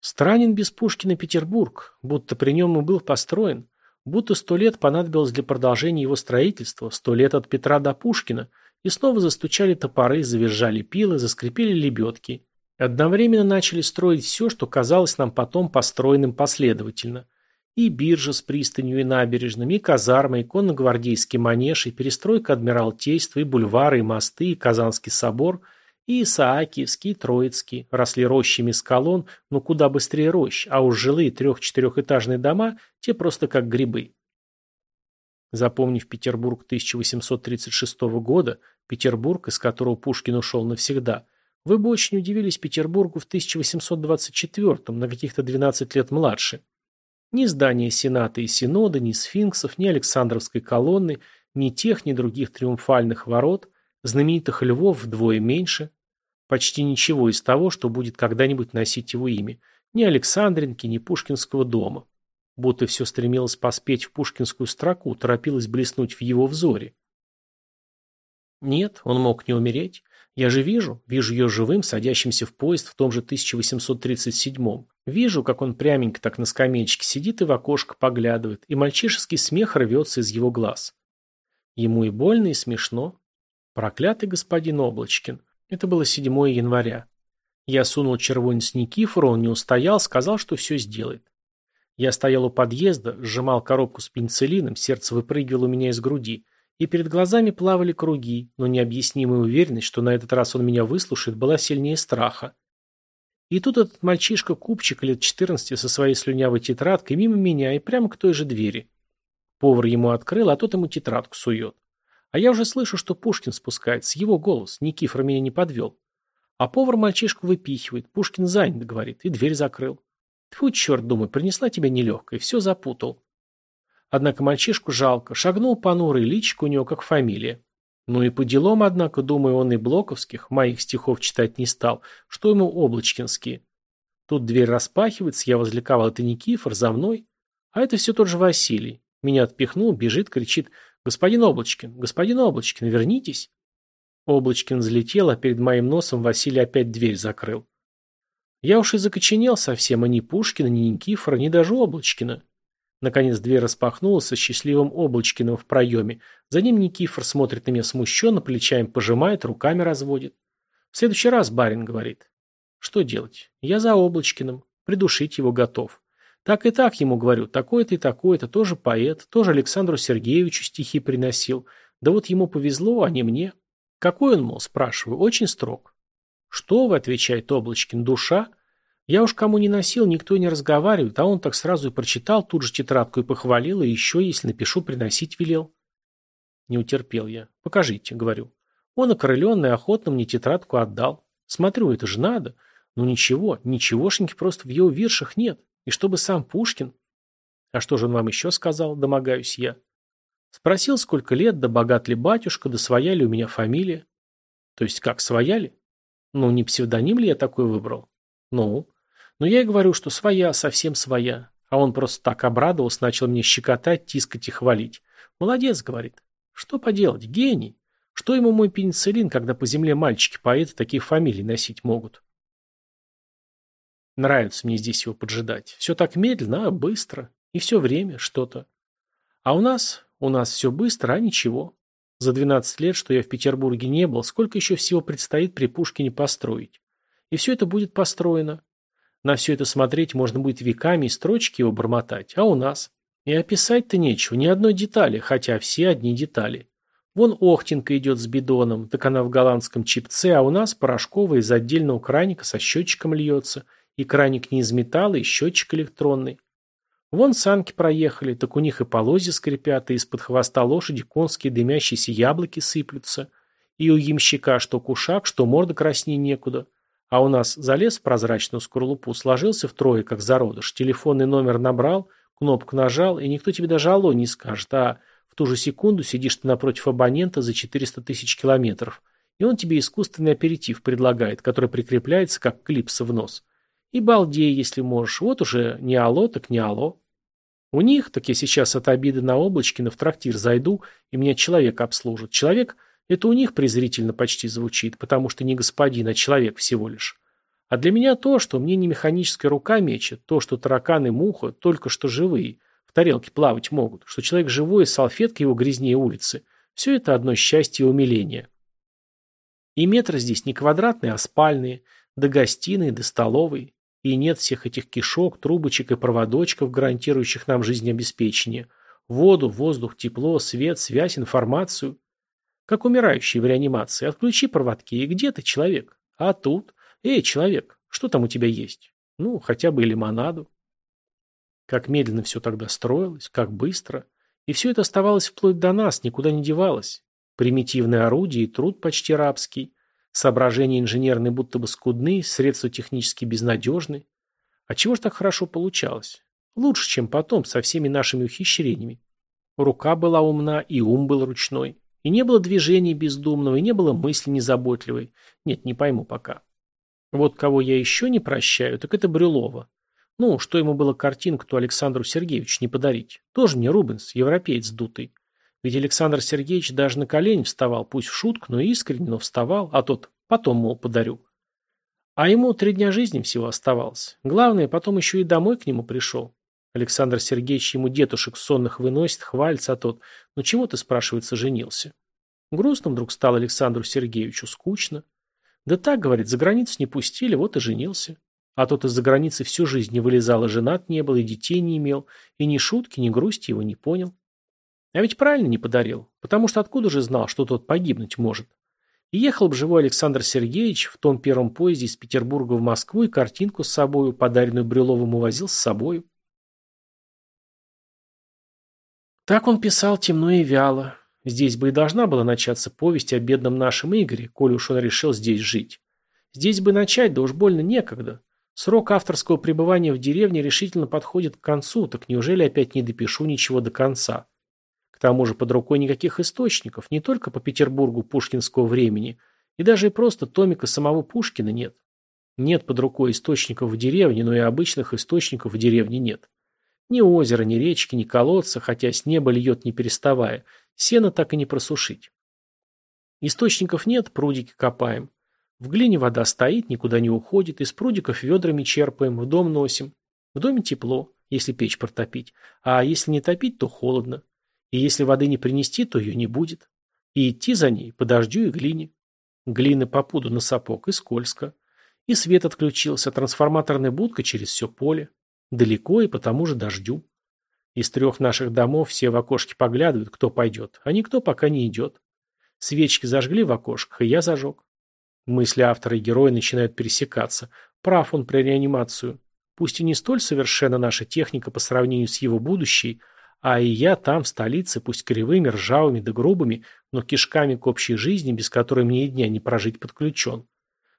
Странен без Пушкина Петербург, будто при нем и был построен, будто сто лет понадобилось для продолжения его строительства, сто лет от Петра до Пушкина, и снова застучали топоры, завизжали пилы, заскрипели лебедки. Одновременно начали строить все, что казалось нам потом построенным последовательно. И биржа с пристанью и набережными, и казармы, и конногвардейский манеж, и перестройка Адмиралтейства, и бульвары, и мосты, и Казанский собор, и Исаакиевский, и Троицкий. Росли рощами с колонн, но куда быстрее рощ, а уж жилые трех-четырехэтажные дома, те просто как грибы. Запомнив Петербург 1836 года, Петербург, из которого Пушкин ушел навсегда, вы бы очень удивились Петербургу в 1824 на каких-то 12 лет младше. Ни здания Сената и Синода, ни сфинксов, ни Александровской колонны, ни тех, ни других триумфальных ворот, знаменитых львов вдвое меньше. Почти ничего из того, что будет когда-нибудь носить его имя. Ни Александринки, ни Пушкинского дома. Будто все стремилось поспеть в пушкинскую строку, торопилось блеснуть в его взоре. Нет, он мог не умереть. Я же вижу, вижу ее живым, садящимся в поезд в том же 1837-м. Вижу, как он пряменько так на скамеечке сидит и в окошко поглядывает, и мальчишеский смех рвется из его глаз. Ему и больно, и смешно. Проклятый господин Облачкин. Это было 7 января. Я сунул червонец Никифору, он не устоял, сказал, что все сделает. Я стоял у подъезда, сжимал коробку с пенициллином, сердце выпрыгивало у меня из груди, и перед глазами плавали круги, но необъяснимая уверенность, что на этот раз он меня выслушает, была сильнее страха. И тут этот мальчишка-купчик лет 14 со своей слюнявой тетрадкой мимо меня и прямо к той же двери. Повар ему открыл, а тот ему тетрадку сует. А я уже слышу, что Пушкин спускается, его голос, Никифор меня не подвел. А повар мальчишку выпихивает, Пушкин занят, говорит, и дверь закрыл. Тьфу, черт, думаю, принесла тебя нелегкой, все запутал. Однако мальчишку жалко, шагнул понурый, личико у него как фамилия. Ну и по делам, однако, думаю, он и Блоковских, моих стихов читать не стал, что ему Облачкинские. Тут дверь распахивается, я возликовал, это Никифор, за мной. А это все тот же Василий. Меня отпихнул, бежит, кричит, господин Облачкин, господин Облачкин, вернитесь. Облачкин взлетел, а перед моим носом Василий опять дверь закрыл. Я уж и закоченел совсем, а ни Пушкина, ни Никифора, ни даже Облачкина. Наконец дверь распахнулась со счастливым Облачкиным в проеме. За ним Никифор смотрит на меня смущенно, плечами пожимает, руками разводит. В следующий раз барин говорит. Что делать? Я за Облачкиным. Придушить его готов. Так и так ему говорю, такой-то и такой-то, тоже поэт, тоже Александру Сергеевичу стихи приносил. Да вот ему повезло, а не мне. Какой он, мол, спрашиваю, очень строг. «Что вы?» – отвечает Облачкин. «Душа?» Я уж кому не носил, никто не разговаривает, а он так сразу и прочитал тут же тетрадку и похвалил, и еще, если напишу, приносить велел. Не утерпел я. «Покажите», — говорю. Он, окрыленный, охотно мне тетрадку отдал. Смотрю, это же надо. Ну ничего, ничегошеньки просто в его виршах нет. И чтобы сам Пушкин. А что же он вам еще сказал, домогаюсь я. Спросил, сколько лет, да богат ли батюшка, да своя ли у меня фамилия. То есть как, своя ли? Ну, не псевдоним ли я такой выбрал? Ну, но я и говорю, что своя, совсем своя. А он просто так обрадовался, начал мне щекотать, тискать и хвалить. Молодец, говорит. Что поделать, гений. Что ему мой пенициллин, когда по земле мальчики-поэты таких фамилий носить могут? Нравится мне здесь его поджидать. Все так медленно, а быстро. И все время что-то. А у нас, у нас все быстро, а ничего. За 12 лет, что я в Петербурге не был, сколько еще всего предстоит при Пушкине построить. И все это будет построено. На все это смотреть можно будет веками и строчки его бормотать. А у нас? И описать-то нечего, ни одной детали, хотя все одни детали. Вон Охтенко идет с бидоном, так она в голландском чипце, а у нас порошковая из отдельного краника со счетчиком льется, и краник не из металла, и счетчик электронный. Вон санки проехали, так у них и полозья скрипят, и из-под хвоста лошади конские дымящиеся яблоки сыплются. И у ямщика что кушак, что морда красней некуда. А у нас залез в прозрачную скорлупу, сложился втрое, как зародыш, телефонный номер набрал, Кнопку нажал, и никто тебе даже алло не скажет, а в ту же секунду сидишь ты напротив абонента за 400 тысяч километров, и он тебе искусственный аперитив предлагает, который прикрепляется как клипса в нос. И балдей, если можешь, вот уже не алло, так не алло. У них, так я сейчас от обиды на Облачкина в трактир зайду, и меня человек обслужит. Человек – это у них презрительно почти звучит, потому что не господин, а человек всего лишь. А для меня то, что мне не механическая рука мечет, то, что тараканы и муха только что живые, в тарелке плавать могут, что человек живой, и салфетка его грязнее улицы, все это одно счастье и умиление. И метры здесь не квадратные, а спальные, до гостиной, до столовой. И нет всех этих кишок, трубочек и проводочков, гарантирующих нам жизнеобеспечение. Воду, воздух, тепло, свет, связь, информацию. Как умирающий в реанимации. Отключи проводки, и где ты, человек? А тут? «Эй, человек, что там у тебя есть? Ну, хотя бы и лимонаду». Как медленно все тогда строилось, как быстро. И все это оставалось вплоть до нас, никуда не девалось. Примитивное орудие и труд почти рабский. Соображения инженерные будто бы скудны, средства технически безнадежны. А чего ж так хорошо получалось? Лучше, чем потом, со всеми нашими ухищрениями. Рука была умна, и ум был ручной. И не было движения бездумного, и не было мысли незаботливой. Нет, не пойму пока. Вот кого я еще не прощаю, так это Брюлова. Ну, что ему было картинку-то Александру Сергеевичу не подарить. Тоже мне Рубенс, европеец дутый. Ведь Александр Сергеевич даже на колени вставал, пусть в шутку, но искренне, но вставал, а тот потом, мол, подарю. А ему три дня жизни всего оставалось. Главное, потом еще и домой к нему пришел. Александр Сергеевич ему детушек сонных выносит, хвалится, а тот, ну чего ты, спрашивается, женился? Грустно вдруг стал Александру Сергеевичу, скучно. Да так, говорит, за границу не пустили, вот и женился. А тот из-за границы всю жизнь не вылезал, и женат не был, и детей не имел, и ни шутки, ни грусти его не понял. А ведь правильно не подарил, потому что откуда же знал, что тот погибнуть может? И ехал бы живой Александр Сергеевич в том первом поезде из Петербурга в Москву и картинку с собою, подаренную Брюловым, увозил с собою. Так он писал темно и вяло, Здесь бы и должна была начаться повесть о бедном нашем Игоре, коли уж он решил здесь жить. Здесь бы начать, да уж больно некогда. Срок авторского пребывания в деревне решительно подходит к концу, так неужели опять не допишу ничего до конца? К тому же под рукой никаких источников, не только по Петербургу пушкинского времени, и даже и просто томика самого Пушкина нет. Нет под рукой источников в деревне, но и обычных источников в деревне нет. Ни озера, ни речки, ни колодца, хотя с неба льет не переставая, Сено так и не просушить. Источников нет, прудики копаем. В глине вода стоит, никуда не уходит, из прудиков ведрами черпаем, в дом носим. В доме тепло, если печь протопить, а если не топить, то холодно. И если воды не принести, то ее не будет. И идти за ней по дождю и глине. Глины по пуду на сапог и скользко. И свет отключился, трансформаторная будка через все поле. Далеко и по тому же дождю. Из трех наших домов все в окошке поглядывают, кто пойдет, а никто пока не идет. Свечки зажгли в окошках, и я зажег. Мысли автора и героя начинают пересекаться. Прав он про реанимацию. Пусть и не столь совершенна наша техника по сравнению с его будущей, а и я там, в столице, пусть кривыми, ржавыми да грубыми, но кишками к общей жизни, без которой мне и дня не прожить подключен.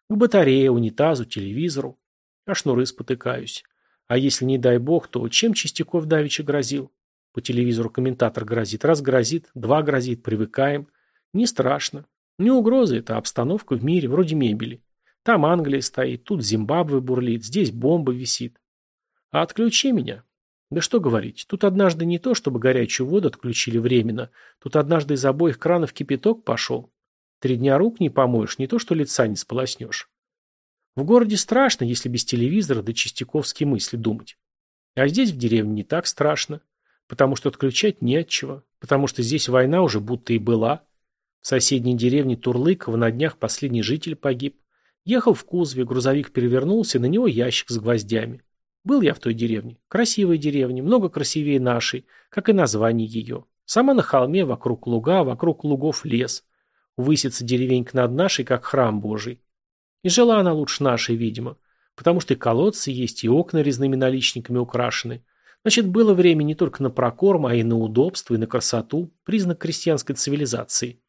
К батарее, унитазу, телевизору. А шнуры спотыкаюсь. А если не дай бог, то чем Чистяков давеча грозил? По телевизору комментатор грозит. Раз грозит, два грозит, привыкаем. Не страшно. Не угроза это, а обстановка в мире, вроде мебели. Там Англия стоит, тут Зимбабве бурлит, здесь бомба висит. А отключи меня. Да что говорить, тут однажды не то, чтобы горячую воду отключили временно, тут однажды из обоих кранов кипяток пошел. Три дня рук не помоешь, не то что лица не сполоснешь. В городе страшно, если без телевизора до частяковские мысли думать. А здесь в деревне не так страшно, потому что отключать не от потому что здесь война уже будто и была. В соседней деревне Турлыкова на днях последний житель погиб. Ехал в кузове, грузовик перевернулся, на него ящик с гвоздями. Был я в той деревне. Красивая деревня, много красивее нашей, как и название ее. Сама на холме, вокруг луга, вокруг лугов лес. Высится деревенька над нашей, как храм Божий. И жила она лучше нашей, видимо, потому что и колодцы есть, и окна резными наличниками украшены. Значит, было время не только на прокорм, а и на удобство, и на красоту, признак крестьянской цивилизации.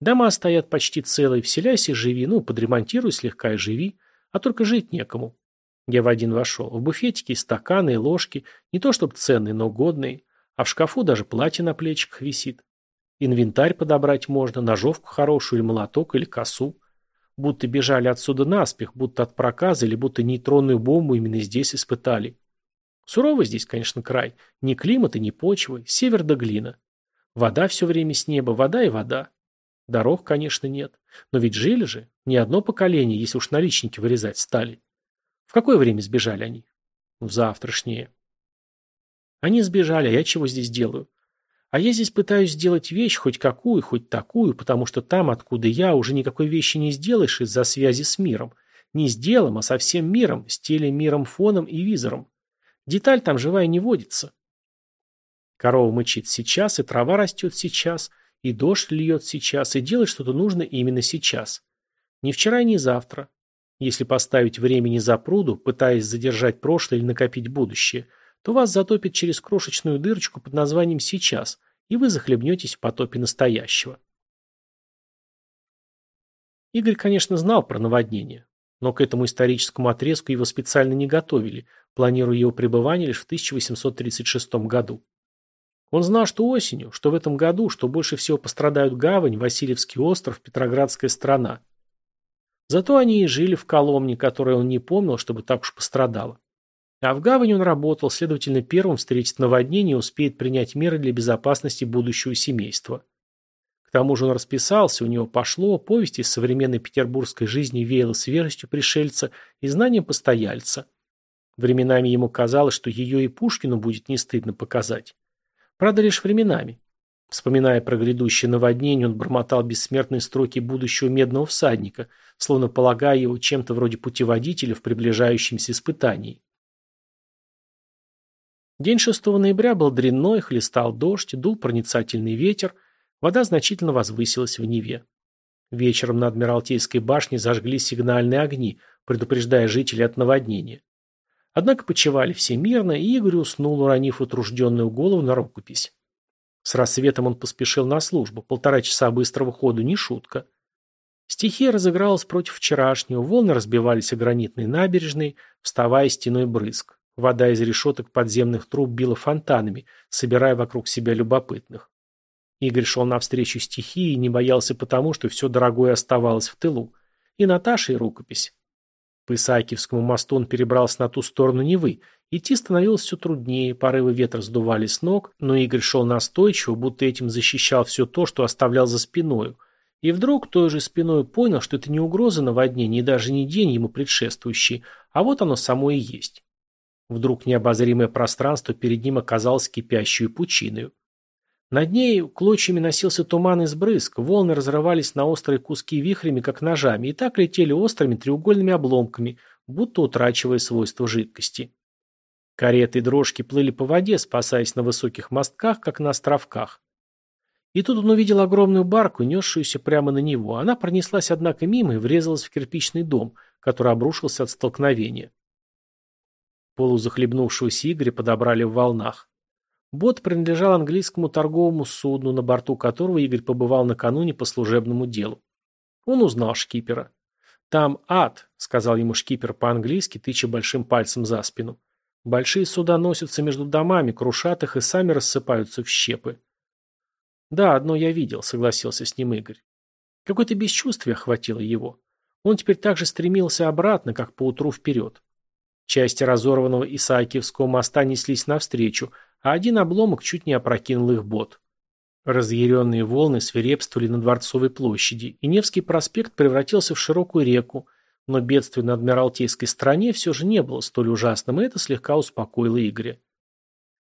Дома стоят почти целые, вселяйся живи, ну, подремонтируй слегка и живи, а только жить некому. Я в один вошел. В буфетике стаканы, и ложки, не то чтобы ценные, но годные, а в шкафу даже платье на плечиках висит. Инвентарь подобрать можно, ножовку хорошую, или молоток, или косу. Будто бежали отсюда наспех, будто от проказа, или будто нейтронную бомбу именно здесь испытали. Суровый здесь, конечно, край. Ни климата, ни почвы, север до глина. Вода все время с неба, вода и вода. Дорог, конечно, нет. Но ведь жили же. Не одно поколение, если уж наличники вырезать стали. Какое время сбежали они? В завтрашнее. Они сбежали, а я чего здесь делаю? А я здесь пытаюсь сделать вещь, хоть какую, хоть такую, потому что там, откуда я, уже никакой вещи не сделаешь из-за связи с миром. Не с делом, а со всем миром, с телемиром, фоном и визором. Деталь там живая не водится. Корова мычит сейчас, и трава растет сейчас, и дождь льет сейчас, и делать что-то нужно именно сейчас. Не вчера и не завтра. Если поставить времени за пруду, пытаясь задержать прошлое или накопить будущее, то вас затопит через крошечную дырочку под названием «сейчас», и вы захлебнетесь в потопе настоящего. Игорь, конечно, знал про наводнение, но к этому историческому отрезку его специально не готовили, планируя его пребывание лишь в 1836 году. Он знал, что осенью, что в этом году, что больше всего пострадают гавань, Васильевский остров, Петроградская страна. Зато они и жили в Коломне, которой он не помнил, чтобы так уж пострадало. А в гавани он работал, следовательно, первым встретит наводнение и успеет принять меры для безопасности будущего семейства. К тому же он расписался, у него пошло, повесть из современной петербургской жизни веяла свежестью пришельца и знанием постояльца. Временами ему казалось, что ее и Пушкину будет не стыдно показать. Правда, лишь временами. Вспоминая про грядущее наводнение, он бормотал бессмертные строки будущего медного всадника, словно полагая его чем-то вроде путеводителя в приближающемся испытании. День 6 ноября был дрянной, хлестал дождь, дул проницательный ветер, вода значительно возвысилась в Неве. Вечером на Адмиралтейской башне зажгли сигнальные огни, предупреждая жителей от наводнения. Однако почивали все мирно, и Игорь уснул, уронив утружденную голову на рукопись. С рассветом он поспешил на службу. Полтора часа быстрого ходу, не шутка. Стихия разыгралась против вчерашнего, волны разбивались о гранитные набережные, вставая стеной брызг. Вода из решеток подземных труб била фонтанами, собирая вокруг себя любопытных. Игорь шел навстречу стихии и не боялся потому, что все дорогое оставалось в тылу. И Наташа, и рукопись. По Исаакиевскому мосту он перебрался на ту сторону Невы. Идти становилось все труднее, порывы ветра сдували с ног, но Игорь шел настойчиво, будто этим защищал все то, что оставлял за спиною. И вдруг той же спиной понял, что это не угроза наводнения и даже не день ему предшествующий, а вот оно само и есть. Вдруг необозримое пространство перед ним оказалось кипящей пучиной. Над ней клочьями носился туман из брызг, волны разрывались на острые куски вихрями, как ножами, и так летели острыми треугольными обломками, будто утрачивая свойства жидкости. Кареты и дрожки плыли по воде, спасаясь на высоких мостках, как на островках. И тут он увидел огромную барку, несшуюся прямо на него. Она пронеслась, однако, мимо и врезалась в кирпичный дом, который обрушился от столкновения. Полузахлебнувшегося Игоря подобрали в волнах. Бот принадлежал английскому торговому судну, на борту которого Игорь побывал накануне по служебному делу. Он узнал шкипера. «Там ад», — сказал ему шкипер по-английски, тыча большим пальцем за спину. «Большие суда носятся между домами, крушат их и сами рассыпаются в щепы». «Да, одно я видел», — согласился с ним Игорь. Какое-то бесчувствие охватило его. Он теперь так же стремился обратно, как поутру вперед. Части разорванного Исаакиевского моста неслись навстречу, а один обломок чуть не опрокинул их бот. Разъяренные волны свирепствовали на Дворцовой площади, и Невский проспект превратился в широкую реку, Но бедствие на Адмиралтейской стороне все же не было столь ужасным, и это слегка успокоило Игоря.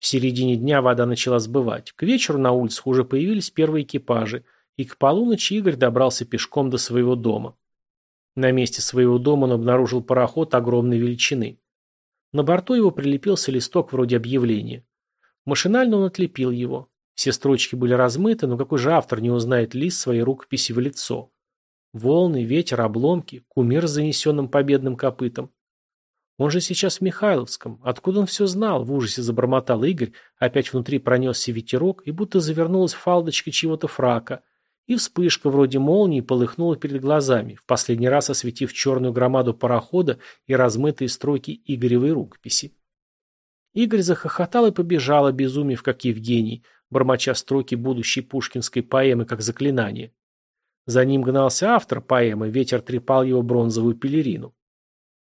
В середине дня вода начала сбывать. К вечеру на улицах уже появились первые экипажи, и к полуночи Игорь добрался пешком до своего дома. На месте своего дома он обнаружил пароход огромной величины. На борту его прилепился листок вроде объявления. Машинально он отлепил его. Все строчки были размыты, но какой же автор не узнает лист своей рукописи в лицо? Волны, ветер, обломки, кумир с занесенным победным копытом. Он же сейчас в Михайловском. Откуда он все знал? В ужасе забормотал Игорь. Опять внутри пронесся ветерок, и будто завернулась фалдочка чего-то фрака. И вспышка вроде молнии полыхнула перед глазами, в последний раз осветив черную громаду парохода и размытые строки Игоревой рукописи. Игорь захохотал и побежал, обезумев, как Евгений, бормоча строки будущей пушкинской поэмы как заклинание. За ним гнался автор поэмы, ветер трепал его бронзовую пелерину.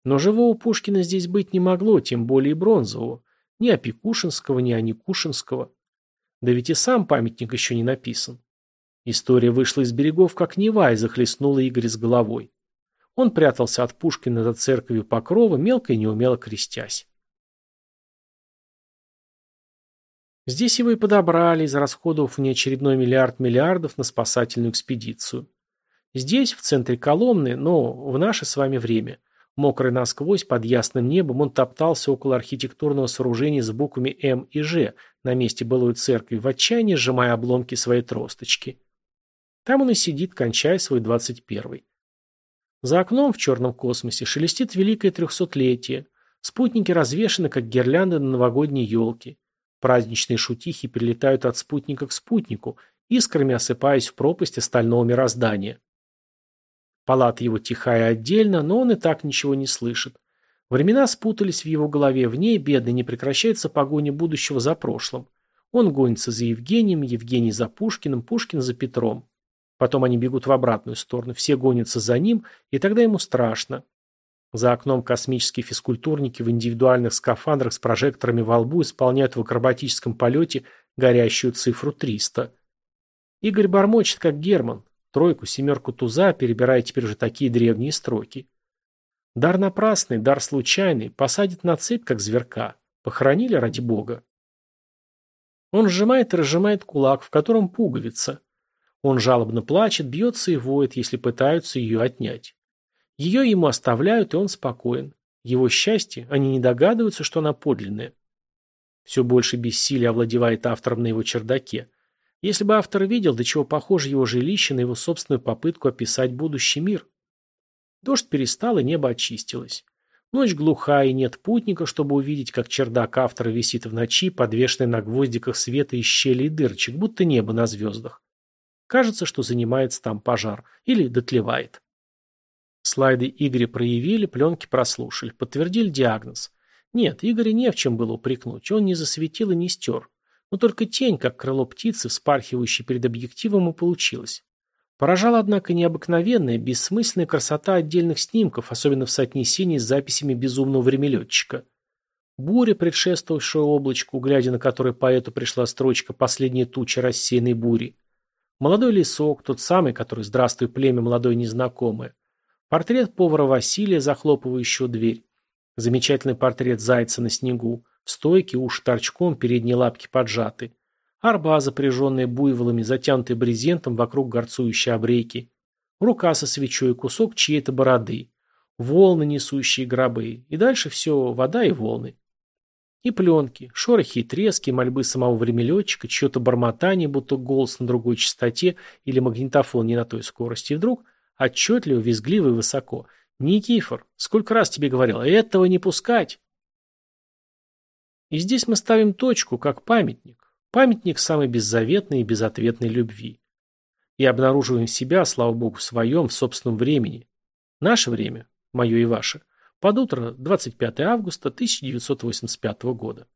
Но живого Пушкина здесь быть не могло, тем более бронзового. Ни Опекушинского, ни Аникушинского. Да ведь и сам памятник еще не написан. История вышла из берегов, как Нева, и захлестнула Игоря с головой. Он прятался от Пушкина за церковью Покрова, мелко и неумело крестясь. Здесь его и подобрали, израсходовав неочередной миллиард миллиардов на спасательную экспедицию. Здесь, в центре Коломны, но в наше с вами время, мокрый насквозь под ясным небом, он топтался около архитектурного сооружения с буквами М и Ж на месте былой церкви, в отчаянии сжимая обломки своей тросточки. Там он и сидит, кончая свой двадцать первый. За окном в черном космосе шелестит великое трехсотлетие. Спутники развешаны, как гирлянды на новогодней елке. Праздничные шутихи перелетают от спутника к спутнику, искрами осыпаясь в пропасть остального мироздания. Палата его тихая отдельно, но он и так ничего не слышит. Времена спутались в его голове, в ней, бедный, не прекращается погоня будущего за прошлым. Он гонится за Евгением, Евгений за Пушкиным, Пушкин за Петром. Потом они бегут в обратную сторону, все гонятся за ним, и тогда ему страшно. За окном космические физкультурники в индивидуальных скафандрах с прожекторами во лбу исполняют в акробатическом полете горящую цифру 300. Игорь бормочет, как Герман. Тройку, семерку туза, перебирая теперь уже такие древние строки. Дар напрасный, дар случайный, посадит на цепь, как зверка. Похоронили ради бога. Он сжимает и разжимает кулак, в котором пуговица. Он жалобно плачет, бьется и воет, если пытаются ее отнять. Ее ему оставляют, и он спокоен. Его счастье, они не догадываются, что она подлинная. Все больше бессилия овладевает автором на его чердаке. Если бы автор видел, до чего похоже его жилище на его собственную попытку описать будущий мир. Дождь перестал, и небо очистилось. Ночь глухая, и нет путника, чтобы увидеть, как чердак автора висит в ночи, подвешенный на гвоздиках света из щели и дырочек, будто небо на звездах. Кажется, что занимается там пожар. Или дотлевает. Слайды Игоря проявили, пленки прослушали, подтвердили диагноз. Нет, Игоря не в чем было упрекнуть, он не засветил и не стер. Но только тень, как крыло птицы, вспархивающей перед объективом, и получилась. Поражала, однако, необыкновенная, бессмысленная красота отдельных снимков, особенно в соотнесении с записями безумного времялетчика. Буря, предшествовавшая облачку, глядя на которой поэту пришла строчка «Последняя туча рассеянной бури». Молодой лесок, тот самый, который «Здравствуй, племя, молодое незнакомое». Портрет повара Василия, захлопывающего дверь. Замечательный портрет зайца на снегу. В стойке, уши торчком, передние лапки поджаты. Арба, запряженная буйволами, затянутая брезентом вокруг горцующей обрейки. Рука со свечой, кусок чьей-то бороды. Волны, несущие гробы. И дальше все вода и волны. И пленки, шорохи и трески, мольбы самого времялетчика, чье-то бормотание, будто голос на другой частоте или магнитофон не на той скорости. И вдруг Отчетливо, визгливо и высоко. «Никифор, сколько раз тебе говорил, этого не пускать!» И здесь мы ставим точку, как памятник. Памятник самой беззаветной и безответной любви. И обнаруживаем себя, слава богу, в своем, в собственном времени. Наше время, мое и ваше, под утро 25 августа 1985 года.